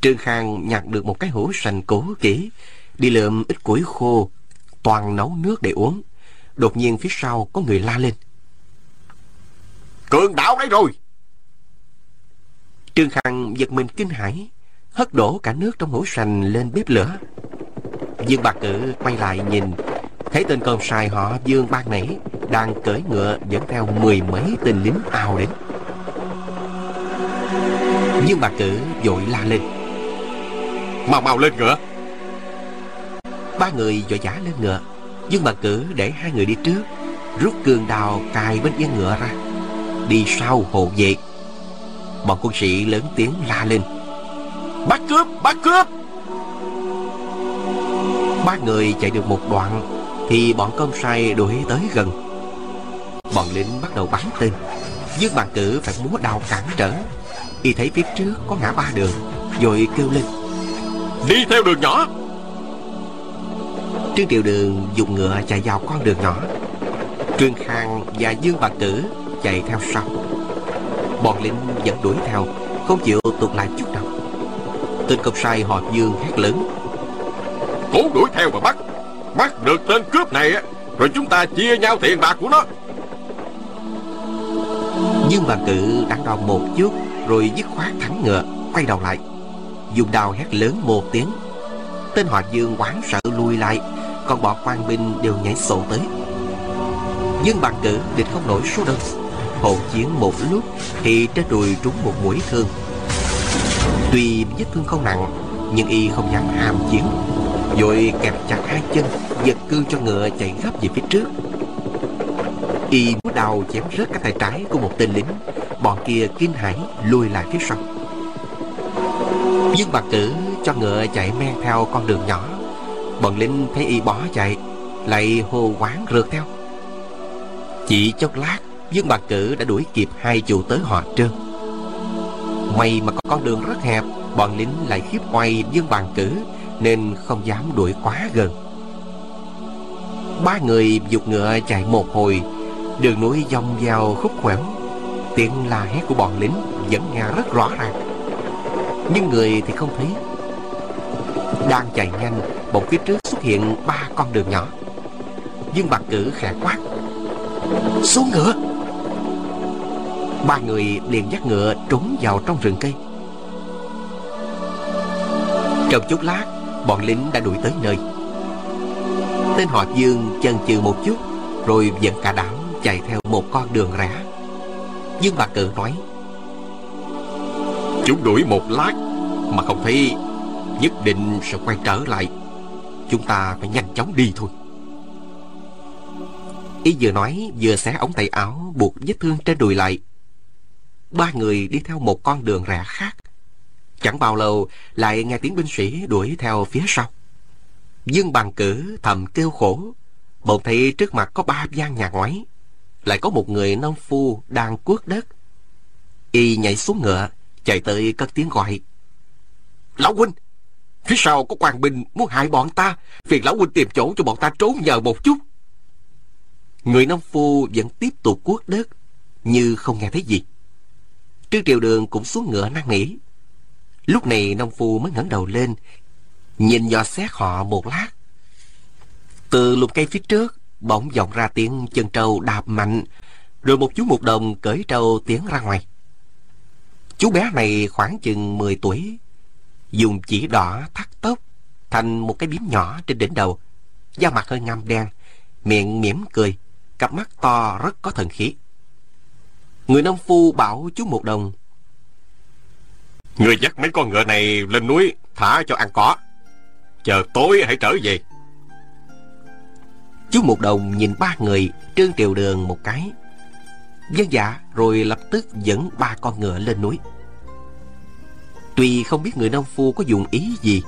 Trương Khang nhặt được một cái hũ sành cố kỹ Đi lượm ít củi khô Toàn nấu nước để uống. Đột nhiên phía sau có người la lên. Cường đạo đấy rồi! Trương Khang giật mình kinh hãi Hất đổ cả nước trong hũ sành lên bếp lửa. Dương Bạc Cử quay lại nhìn Thấy tên con sai họ Dương ban nãy Đang cưỡi ngựa dẫn theo mười mấy tên lính ào đến. Dương Bạc Cử vội la lên. Mau mau lên ngựa. Ba người vội vã lên ngựa Dương Bạc Cử để hai người đi trước Rút cương đào cài bên yên ngựa ra Đi sau hộ vệ. Bọn quân sĩ lớn tiếng la lên. Bắt cướp bắt cướp. Ba người chạy được một đoạn Thì bọn công sai đuổi tới gần. Bọn lính bắt đầu bắn tên. Dương bàn cử phải múa đào cản trở. Y thấy phía trước có ngã ba đường Rồi kêu lên. Đi theo đường nhỏ. Trương Triều Đường dùng ngựa chạy vào con đường nhỏ. Trương Khang và Dương Bạc Cử chạy theo sau. Bọn lính vẫn đuổi theo Không chịu tụt lại chút nào. Tên công sai họ Dương hét lớn. Cố đuổi theo mà bắt Bắt được tên cướp này Rồi chúng ta chia nhau tiền bạc của nó. Nhưng Bàn Cử đắn đo một chút, Rồi dứt khoát thắng ngựa, Quay đầu lại. Dùng đào hét lớn một tiếng. Tên họ Dương quán sợ lui lại, Còn bọn quan binh đều nhảy sổ tới. Nhưng Bàn Tử địch không nổi số đông Hậu chiến một lúc Thì trên đùi trúng một mũi thương. Tuy vết thương không nặng, Nhưng y không dám ham chiến. Rồi kẹp chặt hai chân, Giật cương cho ngựa chạy gấp về phía trước. Y búa đào chém rớt cái tay trái của một tên lính. Bọn kia kinh hãi lùi lại phía sau. Dương Bạc Cử cho ngựa chạy men theo con đường nhỏ. Bọn lính thấy y bỏ chạy, Lại hô quán rượt theo. Chỉ chốc lát Dương Bạc Cử đã đuổi kịp hai chủ tớ họ trơn. May mà có con đường rất hẹp, Bọn lính lại khiếp oai Dương Bạc Cử nên không dám đuổi quá gần. Ba người dục ngựa chạy một hồi, Đường núi dòng vào khúc khuỷu Tiếng la hét của bọn lính Vẫn nghe rất rõ ràng. Nhưng người thì không thấy. Đang chạy nhanh, Bỗng phía trước xuất hiện ba con đường nhỏ. Dương Bạc Cử khẽ quát, Xuống ngựa! Ba người liền dắt ngựa trốn vào trong rừng cây. Trong chút lát Bọn lính đã đuổi tới nơi Tên họ Dương chần chừ một chút Rồi dẫn cả đám chạy theo một con đường rẽ Dương Bạc Cự nói Chúng đuổi một lát Mà không thấy Nhất định sẽ quay trở lại Chúng ta phải nhanh chóng đi thôi Y vừa nói vừa xé ống tay áo buộc vết thương trên đùi lại. Ba người đi theo một con đường rẽ khác. Chẳng bao lâu lại nghe tiếng binh sĩ đuổi theo phía sau. Dương bằng cử thầm kêu khổ. Bỗng thấy trước mặt có ba gian nhà ngoái. Lại có một người nông phu đang cuốc đất. Y nhảy xuống ngựa, chạy tới cất tiếng gọi. Lão huynh, phía sau có quan binh muốn hại bọn ta. Phiền lão huynh tìm chỗ cho bọn ta trốn nhờ một chút. Người nông phu vẫn tiếp tục cuốc đất, như không nghe thấy gì. Trương Triều Đường cũng xuống ngựa năn nỉ. Lúc này nông phu mới ngẩng đầu lên, nhìn dò xét họ một lát. Từ lùm cây phía trước, bỗng vọng ra tiếng chân trâu đạp mạnh, rồi một chú một đồng cởi trâu tiến ra ngoài. Chú bé này khoảng chừng 10 tuổi, dùng chỉ đỏ thắt tóc thành một cái bím nhỏ trên đỉnh đầu, da mặt hơi ngăm đen, miệng mỉm cười, cặp mắt to rất có thần khí. Người nông phu bảo chú một đồng. Người dắt mấy con ngựa này lên núi, thả cho ăn cỏ. Chờ tối hãy trở về. Chú một đồng nhìn ba người trương triều đường một cái. Dân dạ rồi lập tức dẫn ba con ngựa lên núi. Tuy không biết người nông phu có dùng ý gì,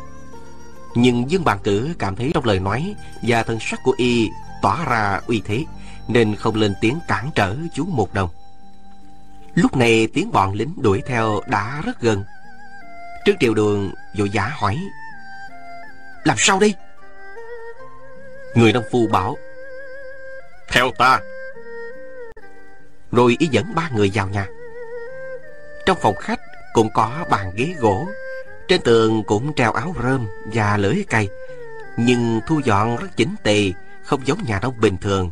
nhưng Dương Bàn Cử cảm thấy trong lời nói và thân sắc của y tỏa ra uy thế, nên không lên tiếng cản trở chú một đồng. Lúc này tiếng bọn lính đuổi theo đã rất gần. Trương Triều Đường vội vã hỏi. Làm sao đi? Người nông phu bảo. Theo ta. Rồi ý dẫn ba người vào nhà. Trong phòng khách cũng có bàn ghế gỗ. Trên tường cũng treo áo rơm và lưỡi cây. Nhưng thu dọn rất chỉnh tề, không giống nhà nông bình thường.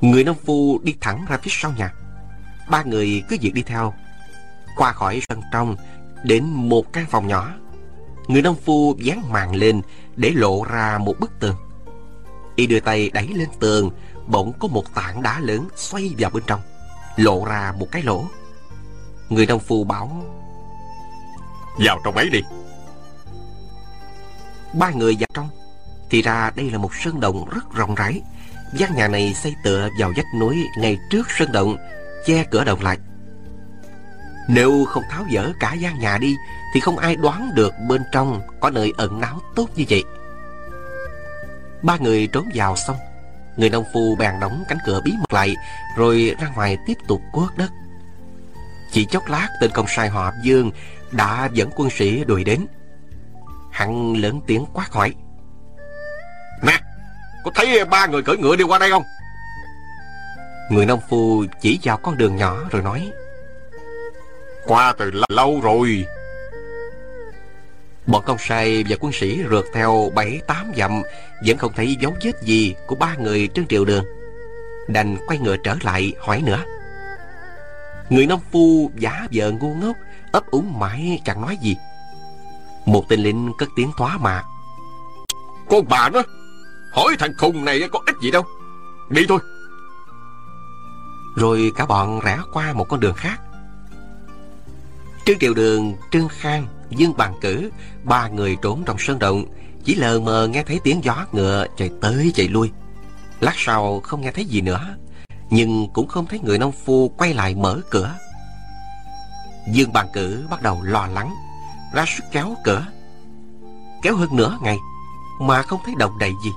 Người nông phu đi thẳng ra phía sau nhà. Ba người cứ việc đi theo. Qua khỏi sân trong, đến một căn phòng nhỏ. Người nông phu dán màn lên để lộ ra một bức tường. Y đưa tay đẩy lên tường, bỗng có một tảng đá lớn xoay vào bên trong, lộ ra một cái lỗ. Người nông phu bảo Vào trong ấy đi Ba người vào trong Thì ra đây là một sơn động rất rộng rãi gian nhà này xây tựa vào vách núi ngay trước sơn động che cửa động lại nếu không tháo dỡ cả gian nhà đi thì không ai đoán được bên trong có nơi ẩn náu tốt như vậy. Ba người trốn vào xong người nông phu bèn đóng cánh cửa bí mật lại rồi ra ngoài tiếp tục cuốc đất. Chỉ chốc lát tên công sai họ dương đã dẫn quân sĩ đuổi đến. Hắn lớn tiếng quát hỏi nè có thấy ba người cưỡi ngựa đi qua đây không? Người nông phu chỉ vào con đường nhỏ rồi nói Qua từ lâu rồi. Bọn công sai và quân sĩ rượt theo bảy tám dặm Vẫn không thấy dấu vết gì của ba người trên triều đường. Đành quay ngựa trở lại hỏi nữa. Người nông phu giả vờ ngu ngốc ấp úng mãi chẳng nói gì. Một tên lính cất tiếng thoá mạ Con bà nó Hỏi thằng khùng này có ích gì đâu. Đi thôi. Rồi cả bọn rẽ qua một con đường khác Trương Triều Đường, Trương Khang, Dương Bàn Cử Ba người trốn trong sơn động Chỉ lờ mờ nghe thấy tiếng gió ngựa chạy tới chạy lui. Lát sau không nghe thấy gì nữa Nhưng cũng không thấy người nông phu quay lại mở cửa. Dương Bàn Cử bắt đầu lo lắng Ra sức kéo cửa. Kéo hơn nửa ngày Mà không thấy động đậy gì.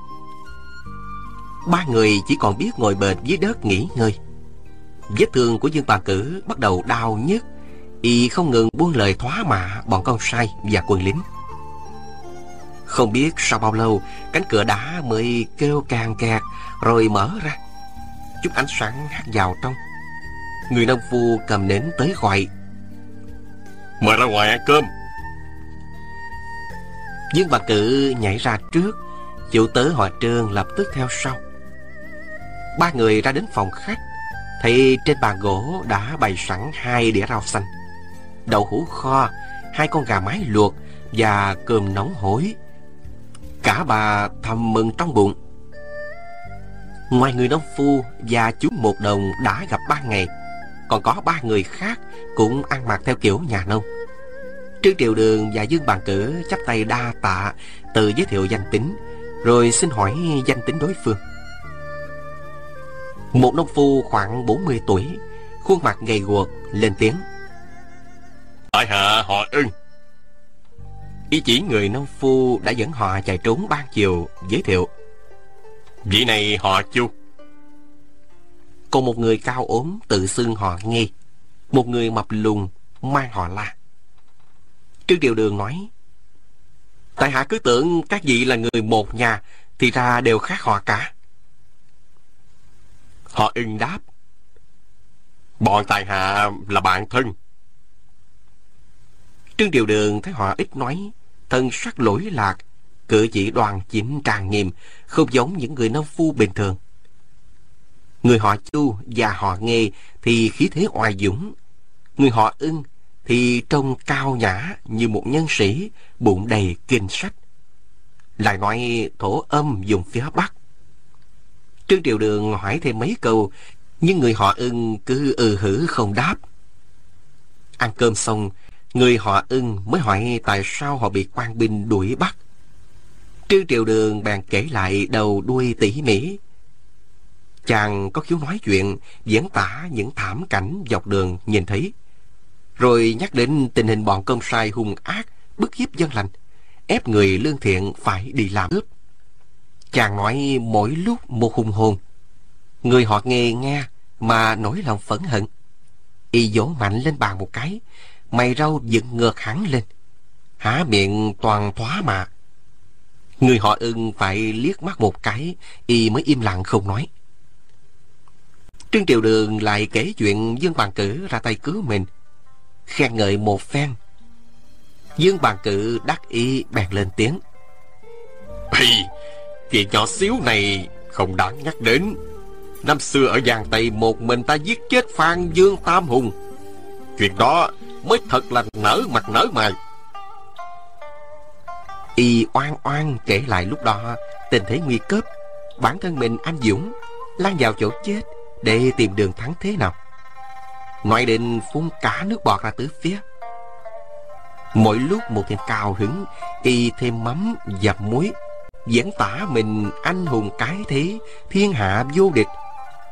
Ba người chỉ còn biết ngồi bệt dưới đất nghỉ ngơi. Vết thương của Dương bàn Cử bắt đầu đau nhức. Y không ngừng buông lời thoá mạ bọn con sai và quân lính. Không biết sau bao lâu Cánh cửa đá mới kêu càng kẹt Rồi mở ra. Chút ánh sáng hắt vào trong. Người nông phu cầm nến tới gọi. Mời ra ngoài ăn cơm. Dương Bà Cử nhảy ra trước. Chủ tớ họ trương lập tức theo sau. Ba người ra đến phòng khách. Thấy trên bàn gỗ đã bày sẵn hai đĩa rau xanh Đậu hũ kho, Hai con gà mái luộc Và cơm nóng hổi. Cả bà thầm mừng trong bụng. Ngoài người nông phu và chú một đồng đã gặp ba ngày, Còn có ba người khác cũng ăn mặc theo kiểu nhà nông. Trương Triều Đường và Dương Bàn Cử chắp tay đa tạ Tự giới thiệu danh tính, Rồi xin hỏi danh tính đối phương. Một nông phu khoảng 40 tuổi, Khuôn mặt gầy guộc, lên tiếng. Tại hạ họ ưng. Y chỉ người nông phu đã dẫn họ chạy trốn ban chiều Giới thiệu. Vị này họ chu. Còn một người cao ốm tự xưng họ nghi Một người mập lùn mang họ la. Trương Điều Đường nói Tại hạ cứ tưởng các vị là người một nhà Thì ra đều khác họ cả. Họ ưng đáp Bọn tài hạ là bạn thân Trương Điều Đường thấy họ ít nói, Thân sắc lỗi lạc, Cử chỉ đoàn chỉnh tràn nghiêm, Không giống những người nông phu bình thường. Người họ Chu và họ Nghê Thì khí thế oai dũng, Người họ ưng Thì trông cao nhã như một nhân sĩ, Bụng đầy kinh sách. Lại nói thổ âm dùng phía Bắc. Trương Triều Đường hỏi thêm mấy câu, Nhưng người họ ưng cứ ừ hử không đáp. Ăn cơm xong Người họ ưng mới hỏi tại sao họ bị quan binh đuổi bắt. Trư Triều Đường bèn kể lại đầu đuôi tỉ mỉ. Chàng có khiếu nói chuyện, Diễn tả những thảm cảnh dọc đường nhìn thấy. Rồi nhắc đến tình hình bọn công sai hung ác, Bức hiếp dân lành, Ép người lương thiện phải đi làm cướp Chàng nói mỗi lúc một hùng hồn. Người họ nghe nghe Mà nổi lòng phẫn hận. Y vỗ mạnh lên bàn một cái Mày râu dựng ngược hẳn lên. Há miệng toàn thóa mà. Người họ ưng phải liếc mắt một cái Y mới im lặng không nói. Trương Triều Đường lại kể chuyện Dương Bàn Cử ra tay cứu mình. Khen ngợi một phen. Dương Bàn Cử đắc ý bèn lên tiếng. Hey, Chuyện nhỏ xíu này không đáng nhắc đến. Năm xưa ở Giang Tây một mình ta giết chết Phan Dương Tam Hùng. Chuyện đó mới thật là nở mặt nở mày. Y oan oan kể lại lúc đó, Tình thế nguy cấp, Bản thân mình anh Dũng Lan vào chỗ chết Để tìm đường thắng thế nào. Ngoại định phun cả nước bọt ra tứ phía. Mỗi lúc một thêm cao hứng, Y thêm mắm dập muối, diễn tả mình anh hùng cái thế, thiên hạ vô địch,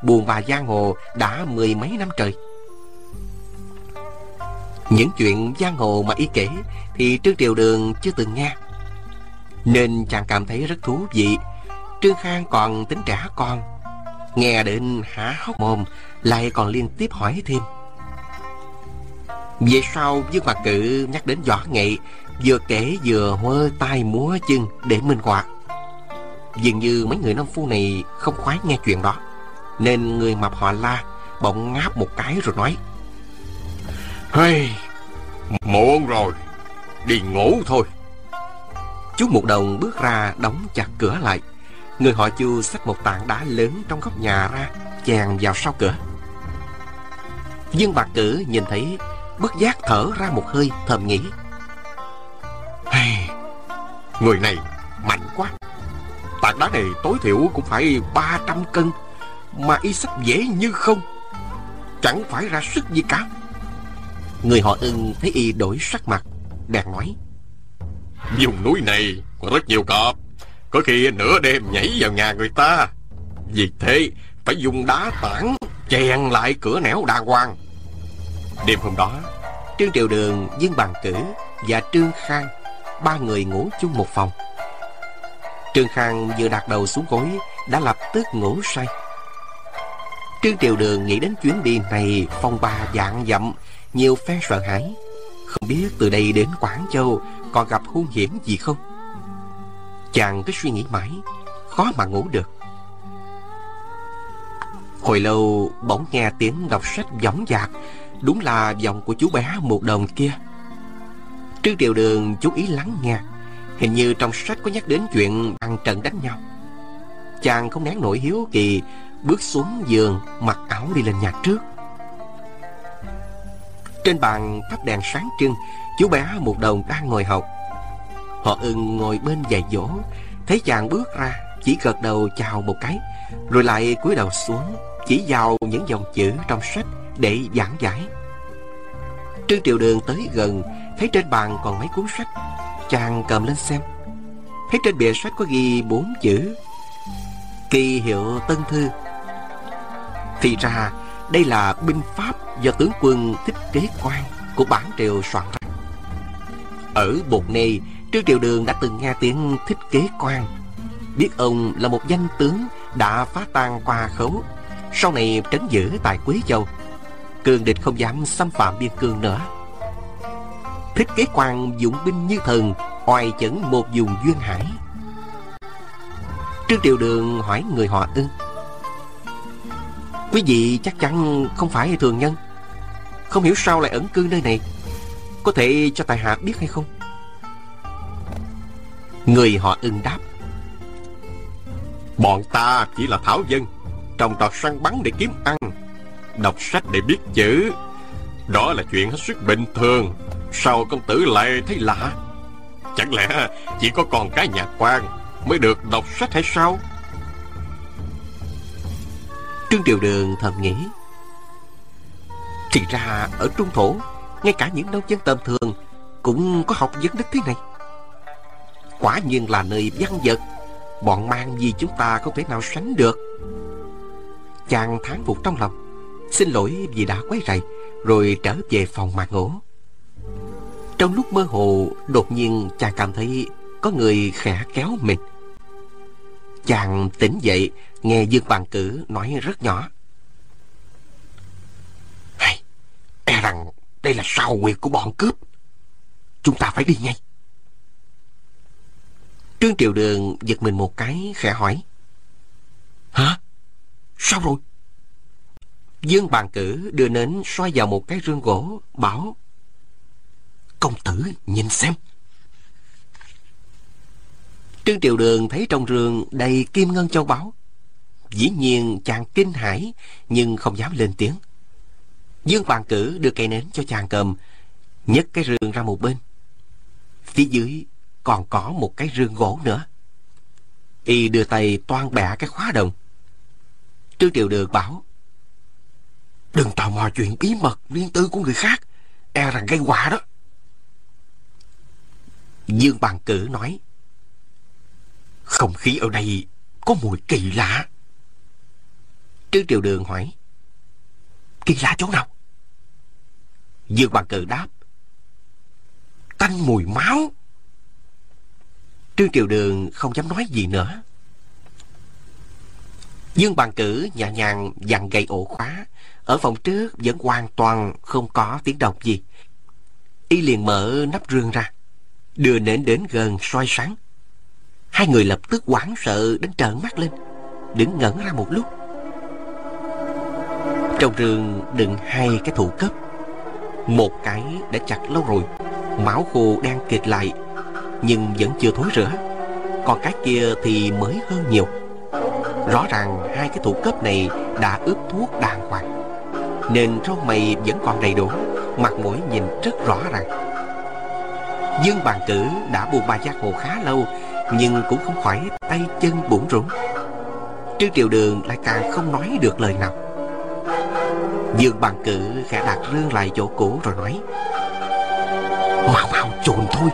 buồn bà giang hồ đã mười mấy năm trời những chuyện giang hồ mà y kể thì trương triều đường chưa từng nghe. Nên chàng cảm thấy rất thú vị. Trương khang còn tính trả con. Nghe đến há hốc mồm, lại còn liên tiếp hỏi thêm. Về sau, dương mặt cự nhắc đến võ nghệ, vừa kể vừa hơ tay múa chân để minh họa. Dường như mấy người nông phu này không khoái nghe chuyện đó, Nên người mập họ la, Bỗng ngáp một cái rồi nói. Hey, muộn rồi. Đi ngủ thôi. Chú một đồng bước ra đóng chặt cửa lại. Người họ chu xách một tảng đá lớn trong góc nhà ra Chèn vào sau cửa. Dương bạc cử nhìn thấy Bất giác thở ra một hơi thầm nghĩ. Hey, Người này mạnh quá. Tảng đá này tối thiểu cũng phải 300 cân Mà y sách dễ như không. Chẳng phải ra sức gì cả Người họ ưng thấy y đổi sắc mặt Đang nói. Vùng núi này có rất nhiều cọp Có khi nửa đêm nhảy vào nhà người ta. Vì thế phải dùng đá tảng Chèn lại cửa nẻo đàng hoàng. Đêm hôm đó Trương Triều Đường, Dương Bàn Cử Và Trương Khang Ba người ngủ chung một phòng. Trương Khang vừa đặt đầu xuống gối Đã lập tức ngủ say. Trương Triều Đường nghĩ đến chuyến đi này Phong ba dạng dặm nhiều phen sợ hãi. Không biết từ đây đến Quảng Châu Còn gặp hung hiểm gì không? Chàng cứ suy nghĩ mãi, Khó mà ngủ được. Hồi lâu bỗng nghe tiếng đọc sách dõng dạc Đúng là giọng của chú bé một đồng kia. Trương Triều Đường chú ý lắng nghe, Hình như trong sách có nhắc đến chuyện ăn trận đánh nhau. Chàng không nén nổi hiếu kỳ, Bước xuống giường, Mặc áo đi lên nhà trước. Trên bàn thắp đèn sáng trưng, Chú bé một đồng đang ngồi học. Họ ưng ngồi bên dạy dỗ, Thấy chàng bước ra, Chỉ gật đầu chào một cái, Rồi lại cúi đầu xuống, Chỉ vào những dòng chữ trong sách Để giảng giải. Trương Triều Đường tới gần, Thấy trên bàn còn mấy cuốn sách, Chàng cầm lên xem. Thấy trên bìa sách có ghi bốn chữ, Kỳ hiệu Tân Thư. Thì ra đây là binh pháp do tướng quân Thích Kế Quan của bản triều soạn ra. Ở Bột Nê, Trương Triều Đường đã từng nghe tiếng Thích Kế Quan. Biết ông là một danh tướng đã phá tan qua khấu, sau này trấn giữ tại Quế Châu. Cường địch không dám xâm phạm biên cương nữa. Thích Kế Quan dụng binh như thần, oai chấn một vùng duyên hải. Trương Triều Đường hỏi người họ ưng Quý vị chắc chắn không phải thường nhân. Không hiểu sao lại ẩn cư nơi này. Có thể cho tài hạ biết hay không? Người họ ưng đáp. Bọn ta chỉ là thảo dân, Trồng trọt săn bắn để kiếm ăn, Đọc sách để biết chữ. Đó là chuyện hết sức bình thường. Sao công tử lại thấy lạ? Chẳng lẽ chỉ có con cái nhà quan Mới được đọc sách hay sao? Trương Triều Đường thầm nghĩ. Thì ra, ở Trung Thổ, Ngay cả những nông dân tầm thường Cũng có học vấn đức thế này. Quả nhiên là nơi văn vật, Bọn mang gì chúng ta không thể nào sánh được. Chàng thán phục trong lòng, Xin lỗi vì đã quấy rầy, Rồi trở về phòng mà ngủ. Trong lúc mơ hồ, Đột nhiên chàng cảm thấy Có người khẽ kéo mình. Chàng tỉnh dậy, Nghe Dương Bàn Cử nói rất nhỏ. Hay E rằng đây là sao quyệt của bọn cướp. Chúng ta phải đi ngay. Trương Triều Đường giật mình một cái, khẽ hỏi. Hả? Sao rồi? Dương Bàn Cử đưa nến xoay vào một cái rương gỗ, Bảo. Công tử, nhìn xem. Trương Triều Đường thấy trong rương đầy kim ngân châu báu. Dĩ nhiên chàng kinh hãi, Nhưng không dám lên tiếng. Dương Bàn Cử đưa cây nến cho chàng cầm, nhấc cái rương ra một bên. Phía dưới còn có một cái rương gỗ nữa. Y đưa tay toan bẻ cái khóa đồng. Trương Triều Đường bảo, Đừng tò mò chuyện bí mật riêng tư của người khác E rằng gây họa đó. Dương Bàn Cử nói không khí ở đây có mùi kỳ lạ. Trương Triều Đường hỏi, Kỳ lạ chỗ nào? Dương Bàn Cử đáp, Tanh mùi máu. Trương Triều Đường không dám nói gì nữa. Dương Bàn Cử nhẹ nhàng dặn gậy ổ khóa, Ở phòng trước vẫn hoàn toàn không có tiếng động gì. Y liền mở nắp rương ra, Đưa nến đến gần soi sáng. Hai người lập tức hoảng sợ đến trợn mắt lên, Đứng ngẩn ra một lúc. Trong rừng đựng hai cái thủ cấp, Một cái đã chặt lâu rồi, Máu khô đang kịch lại, Nhưng vẫn chưa thối rữa Còn cái kia thì mới hơn nhiều. Rõ ràng hai cái thủ cấp này đã ướp thuốc đàng hoàng, Nên râu mày vẫn còn đầy đủ, Mặt mũi nhìn rất rõ ràng. Dương bàn cử đã buồn ba giác hồ khá lâu nhưng cũng không khỏi tay chân bủn rủn. Trương Triều Đường lại càng không nói được lời nào. Dương bàn cử khẽ đặt rương lại chỗ cũ rồi nói, Mau mau, chồn thôi.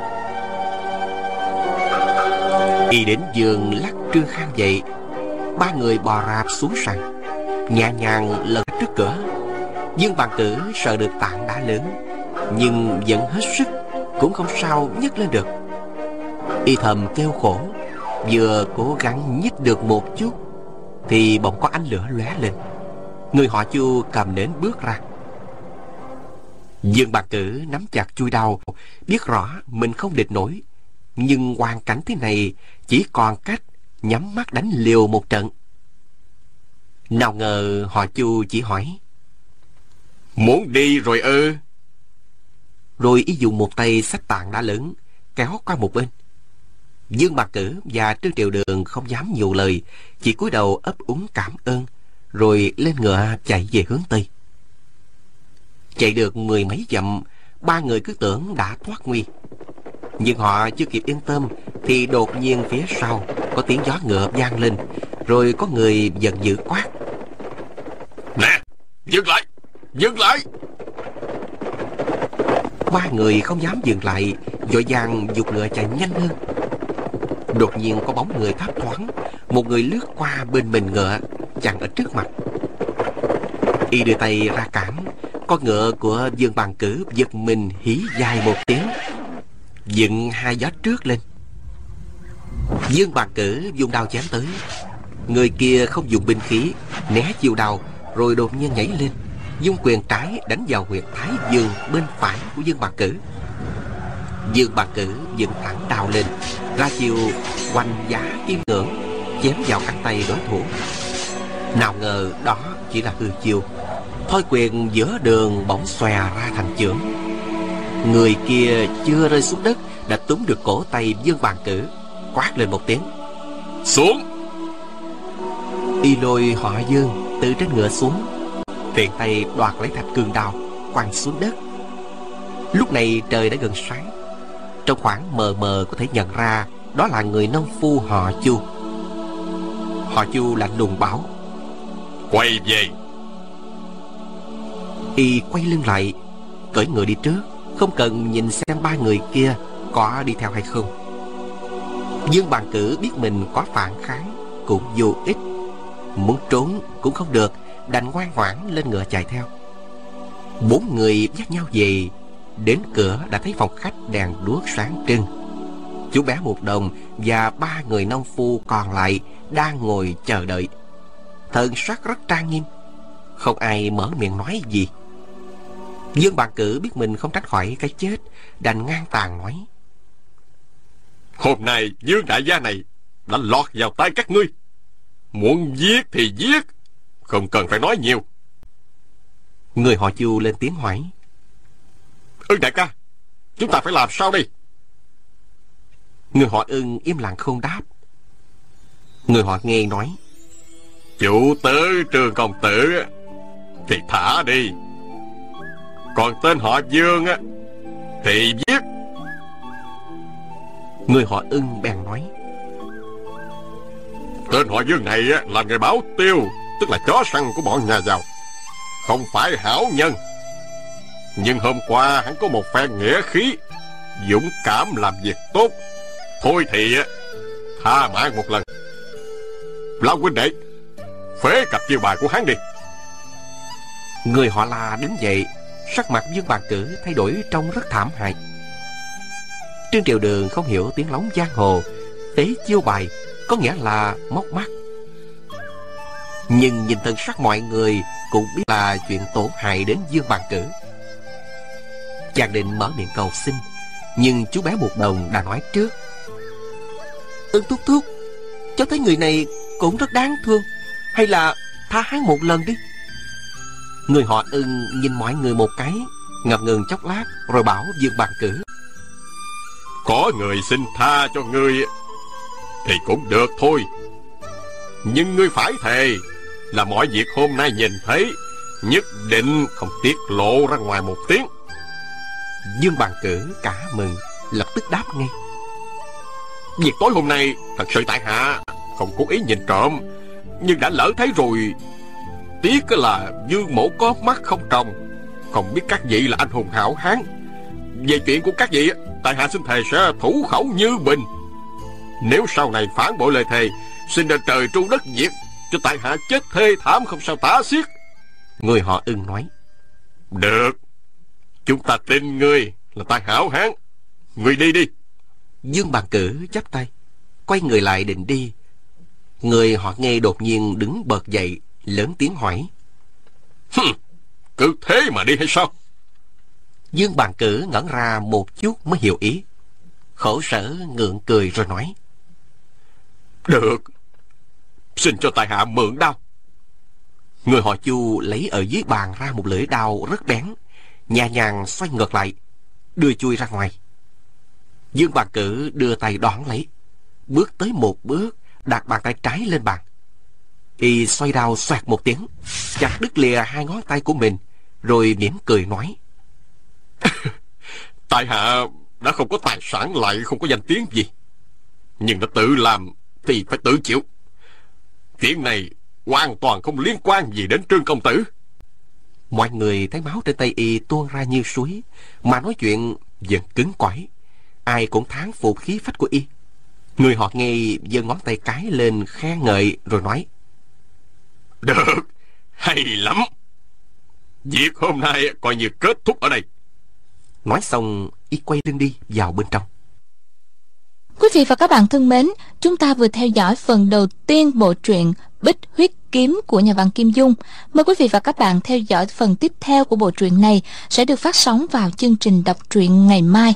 Y đến giường lắc Trương Khang dậy. Ba người bò rạp xuống sàn, Nhẹ nhàng lật trước cửa. Dương bàn cử sợ được tảng đá lớn, Nhưng vẫn hết sức, Cũng không sao nhấc lên được. Y thầm kêu khổ Vừa cố gắng nhích được một chút Thì bỗng có ánh lửa lóe lên. Người họ chu cầm nến bước ra. Dương bàn cử nắm chặt chui đau Biết rõ mình không địch nổi Nhưng hoàn cảnh thế này Chỉ còn cách nhắm mắt đánh liều một trận. Nào ngờ họ chu chỉ hỏi Muốn đi rồi ư? Rồi y dùng một tay sách tạng đã lớn Kéo qua một bên Dương Bạc Cử và Trương Triều Đường không dám nhiều lời Chỉ cúi đầu ấp úng cảm ơn Rồi lên ngựa chạy về hướng Tây. Chạy được mười mấy dặm Ba người cứ tưởng đã thoát nguy. Nhưng họ chưa kịp yên tâm Thì đột nhiên phía sau Có tiếng gió ngựa vang lên Rồi có người giận dữ quát. Nè dừng lại Dừng lại. Ba người không dám dừng lại Vội vàng dục ngựa chạy nhanh hơn Đột nhiên có bóng người thấp thoáng. Một người lướt qua bên mình ngựa chàng ở trước mặt. Y đưa tay ra cản. Con ngựa của Dương Bàn Cử giật mình hí dài một tiếng. Dựng hai gió trước lên. Dương Bàn Cử dùng đao chém tới. Người kia không dùng binh khí Né chiều đầu, Rồi đột nhiên nhảy lên. Dung quyền trái đánh vào huyệt Thái Dương bên phải của Dương Bàn Cử. Dương Bàn Cử dựng thẳng đao lên. Ra chiều quanh giá kim ngưỡng Chém vào cánh tay đối thủ. Nào ngờ đó chỉ là hư chiêu. Thôi quyền giữa đường bỗng xòe ra thành chưởng. Người kia chưa rơi xuống đất Đã túm được cổ tay Dương Bàn Cử Quát lên một tiếng. Xuống! Y lôi họ Dương từ trên ngựa xuống Tiện tay đoạt lấy thạch cương đao Quăng xuống đất. Lúc này trời đã gần sáng Trong khoảng mờ mờ có thể nhận ra Đó là người nông phu họ Chu. Họ Chu lạnh lùng bảo Quay về. Y quay lưng lại Cởi ngựa đi trước Không cần nhìn xem ba người kia Có đi theo hay không. Dương bàn cử biết mình có phản kháng Cũng vô ích. Muốn trốn cũng không được Đành ngoan ngoãn lên ngựa chạy theo. Bốn người dắt nhau về Đến cửa đã thấy phòng khách đèn đuốc sáng trưng. Chú bé một đồng Và ba người nông phu còn lại Đang ngồi chờ đợi. Thần sắc rất trang nghiêm Không ai mở miệng nói gì. Dương Bàn Cử biết mình không tránh khỏi cái chết Đành ngang tàn nói. Hôm nay Dương đại gia này Đã lọt vào tay các ngươi. Muốn giết thì giết Không cần phải nói nhiều. Người họ chu lên tiếng hỏi Ưng đại ca. Chúng ta phải làm sao đây? Người họ ưng im lặng không đáp. Người họ nghe nói. Chủ tớ trường công tử Thì thả đi. Còn tên họ Dương á Thì giết. Người họ ưng bèn nói. Tên họ Dương này á, là người báo tiêu Tức là chó săn của bọn nhà giàu Không phải hảo nhân nhưng hôm qua hắn có một phen nghĩa khí, Dũng cảm làm việc tốt. Thôi thì, tha mãn một lần. Lão huynh đệ, Phế cặp chiêu bài của hắn đi. Người họ là đứng dậy, Sắc mặt Dương Bàn Cử thay đổi trông rất thảm hại. Trương Triều Đường không hiểu tiếng lóng giang hồ, Tế chiêu bài Có nghĩa là móc mắt. Nhưng nhìn thân sắc mọi người Cũng biết là chuyện tổn hại đến Dương Bàn Cử Chàng định mở miệng cầu xin, Nhưng chú bé một đồng đã nói trước. Ưng thúc thúc, Cháu thấy người này cũng rất đáng thương, Hay là tha hắn một lần đi? Người họ ưng nhìn mọi người một cái, Ngập ngừng chốc lát, Rồi bảo Dương Bàn Cử, Có người xin tha cho người Thì cũng được thôi. Nhưng ngươi phải thề Là mọi việc hôm nay nhìn thấy Nhất định không tiết lộ ra ngoài một tiếng. Dương Bàn Cử cả mừng, Lập tức đáp ngay. Việc tối hôm nay Thật sự tại hạ, Không cố ý nhìn trộm, Nhưng đã lỡ thấy rồi. Tiếc là Dương mổ có mắt không trồng Không biết các vị là anh hùng hảo hán. Về chuyện của các vị, Tại hạ xin thề sẽ thủ khẩu như bình. Nếu sau này phản bội lời thề, Xin đền trời tru đất diệt, Cho tại hạ chết thê thảm không sao tả xiết. Người họ ưng nói. Được. Chúng ta tin ngươi là tài hảo hán. Ngươi đi đi. Dương Bàn Cử chắp tay Quay người lại định đi. Người họ nghe đột nhiên đứng bật dậy Lớn tiếng hỏi. Hừm, Cứ thế mà đi hay sao? Dương Bàn Cử ngẩn ra một chút mới hiểu ý. Khổ sở ngượng cười rồi nói. Được. Xin cho tài hạ mượn đao. Người họ Chu lấy ở dưới bàn ra một lưỡi đao rất bén Nhà nhàng xoay ngược lại, Đưa chui ra ngoài. Dương bà Cử đưa tay đón lấy, Bước tới một bước, Đặt bàn tay trái lên bàn. Y xoay đao xoẹt một tiếng, Chặt đứt lìa hai ngón tay của mình, Rồi mỉm cười nói. Tại hạ đã không có tài sản lại không có danh tiếng gì, Nhưng đã tự làm Thì phải tự chịu. Chuyện này hoàn toàn không liên quan gì đến Trương Công Tử. Mọi người thấy máu trên tay y tuôn ra như suối Mà nói chuyện vẫn cứng quỏi Ai cũng thán phục khí phách của y. Người họ nghe giơ ngón tay cái lên khen ngợi rồi nói Được, hay lắm. Việc hôm nay coi như kết thúc ở đây. Nói xong y quay lưng đi vào bên trong. Quý vị và các bạn thân mến, chúng ta vừa theo dõi phần đầu tiên bộ truyện Bích huyết kiếm của nhà văn Kim Dung. Mời quý vị và các bạn theo dõi phần tiếp theo của bộ truyện này sẽ được phát sóng vào chương trình đọc truyện ngày mai.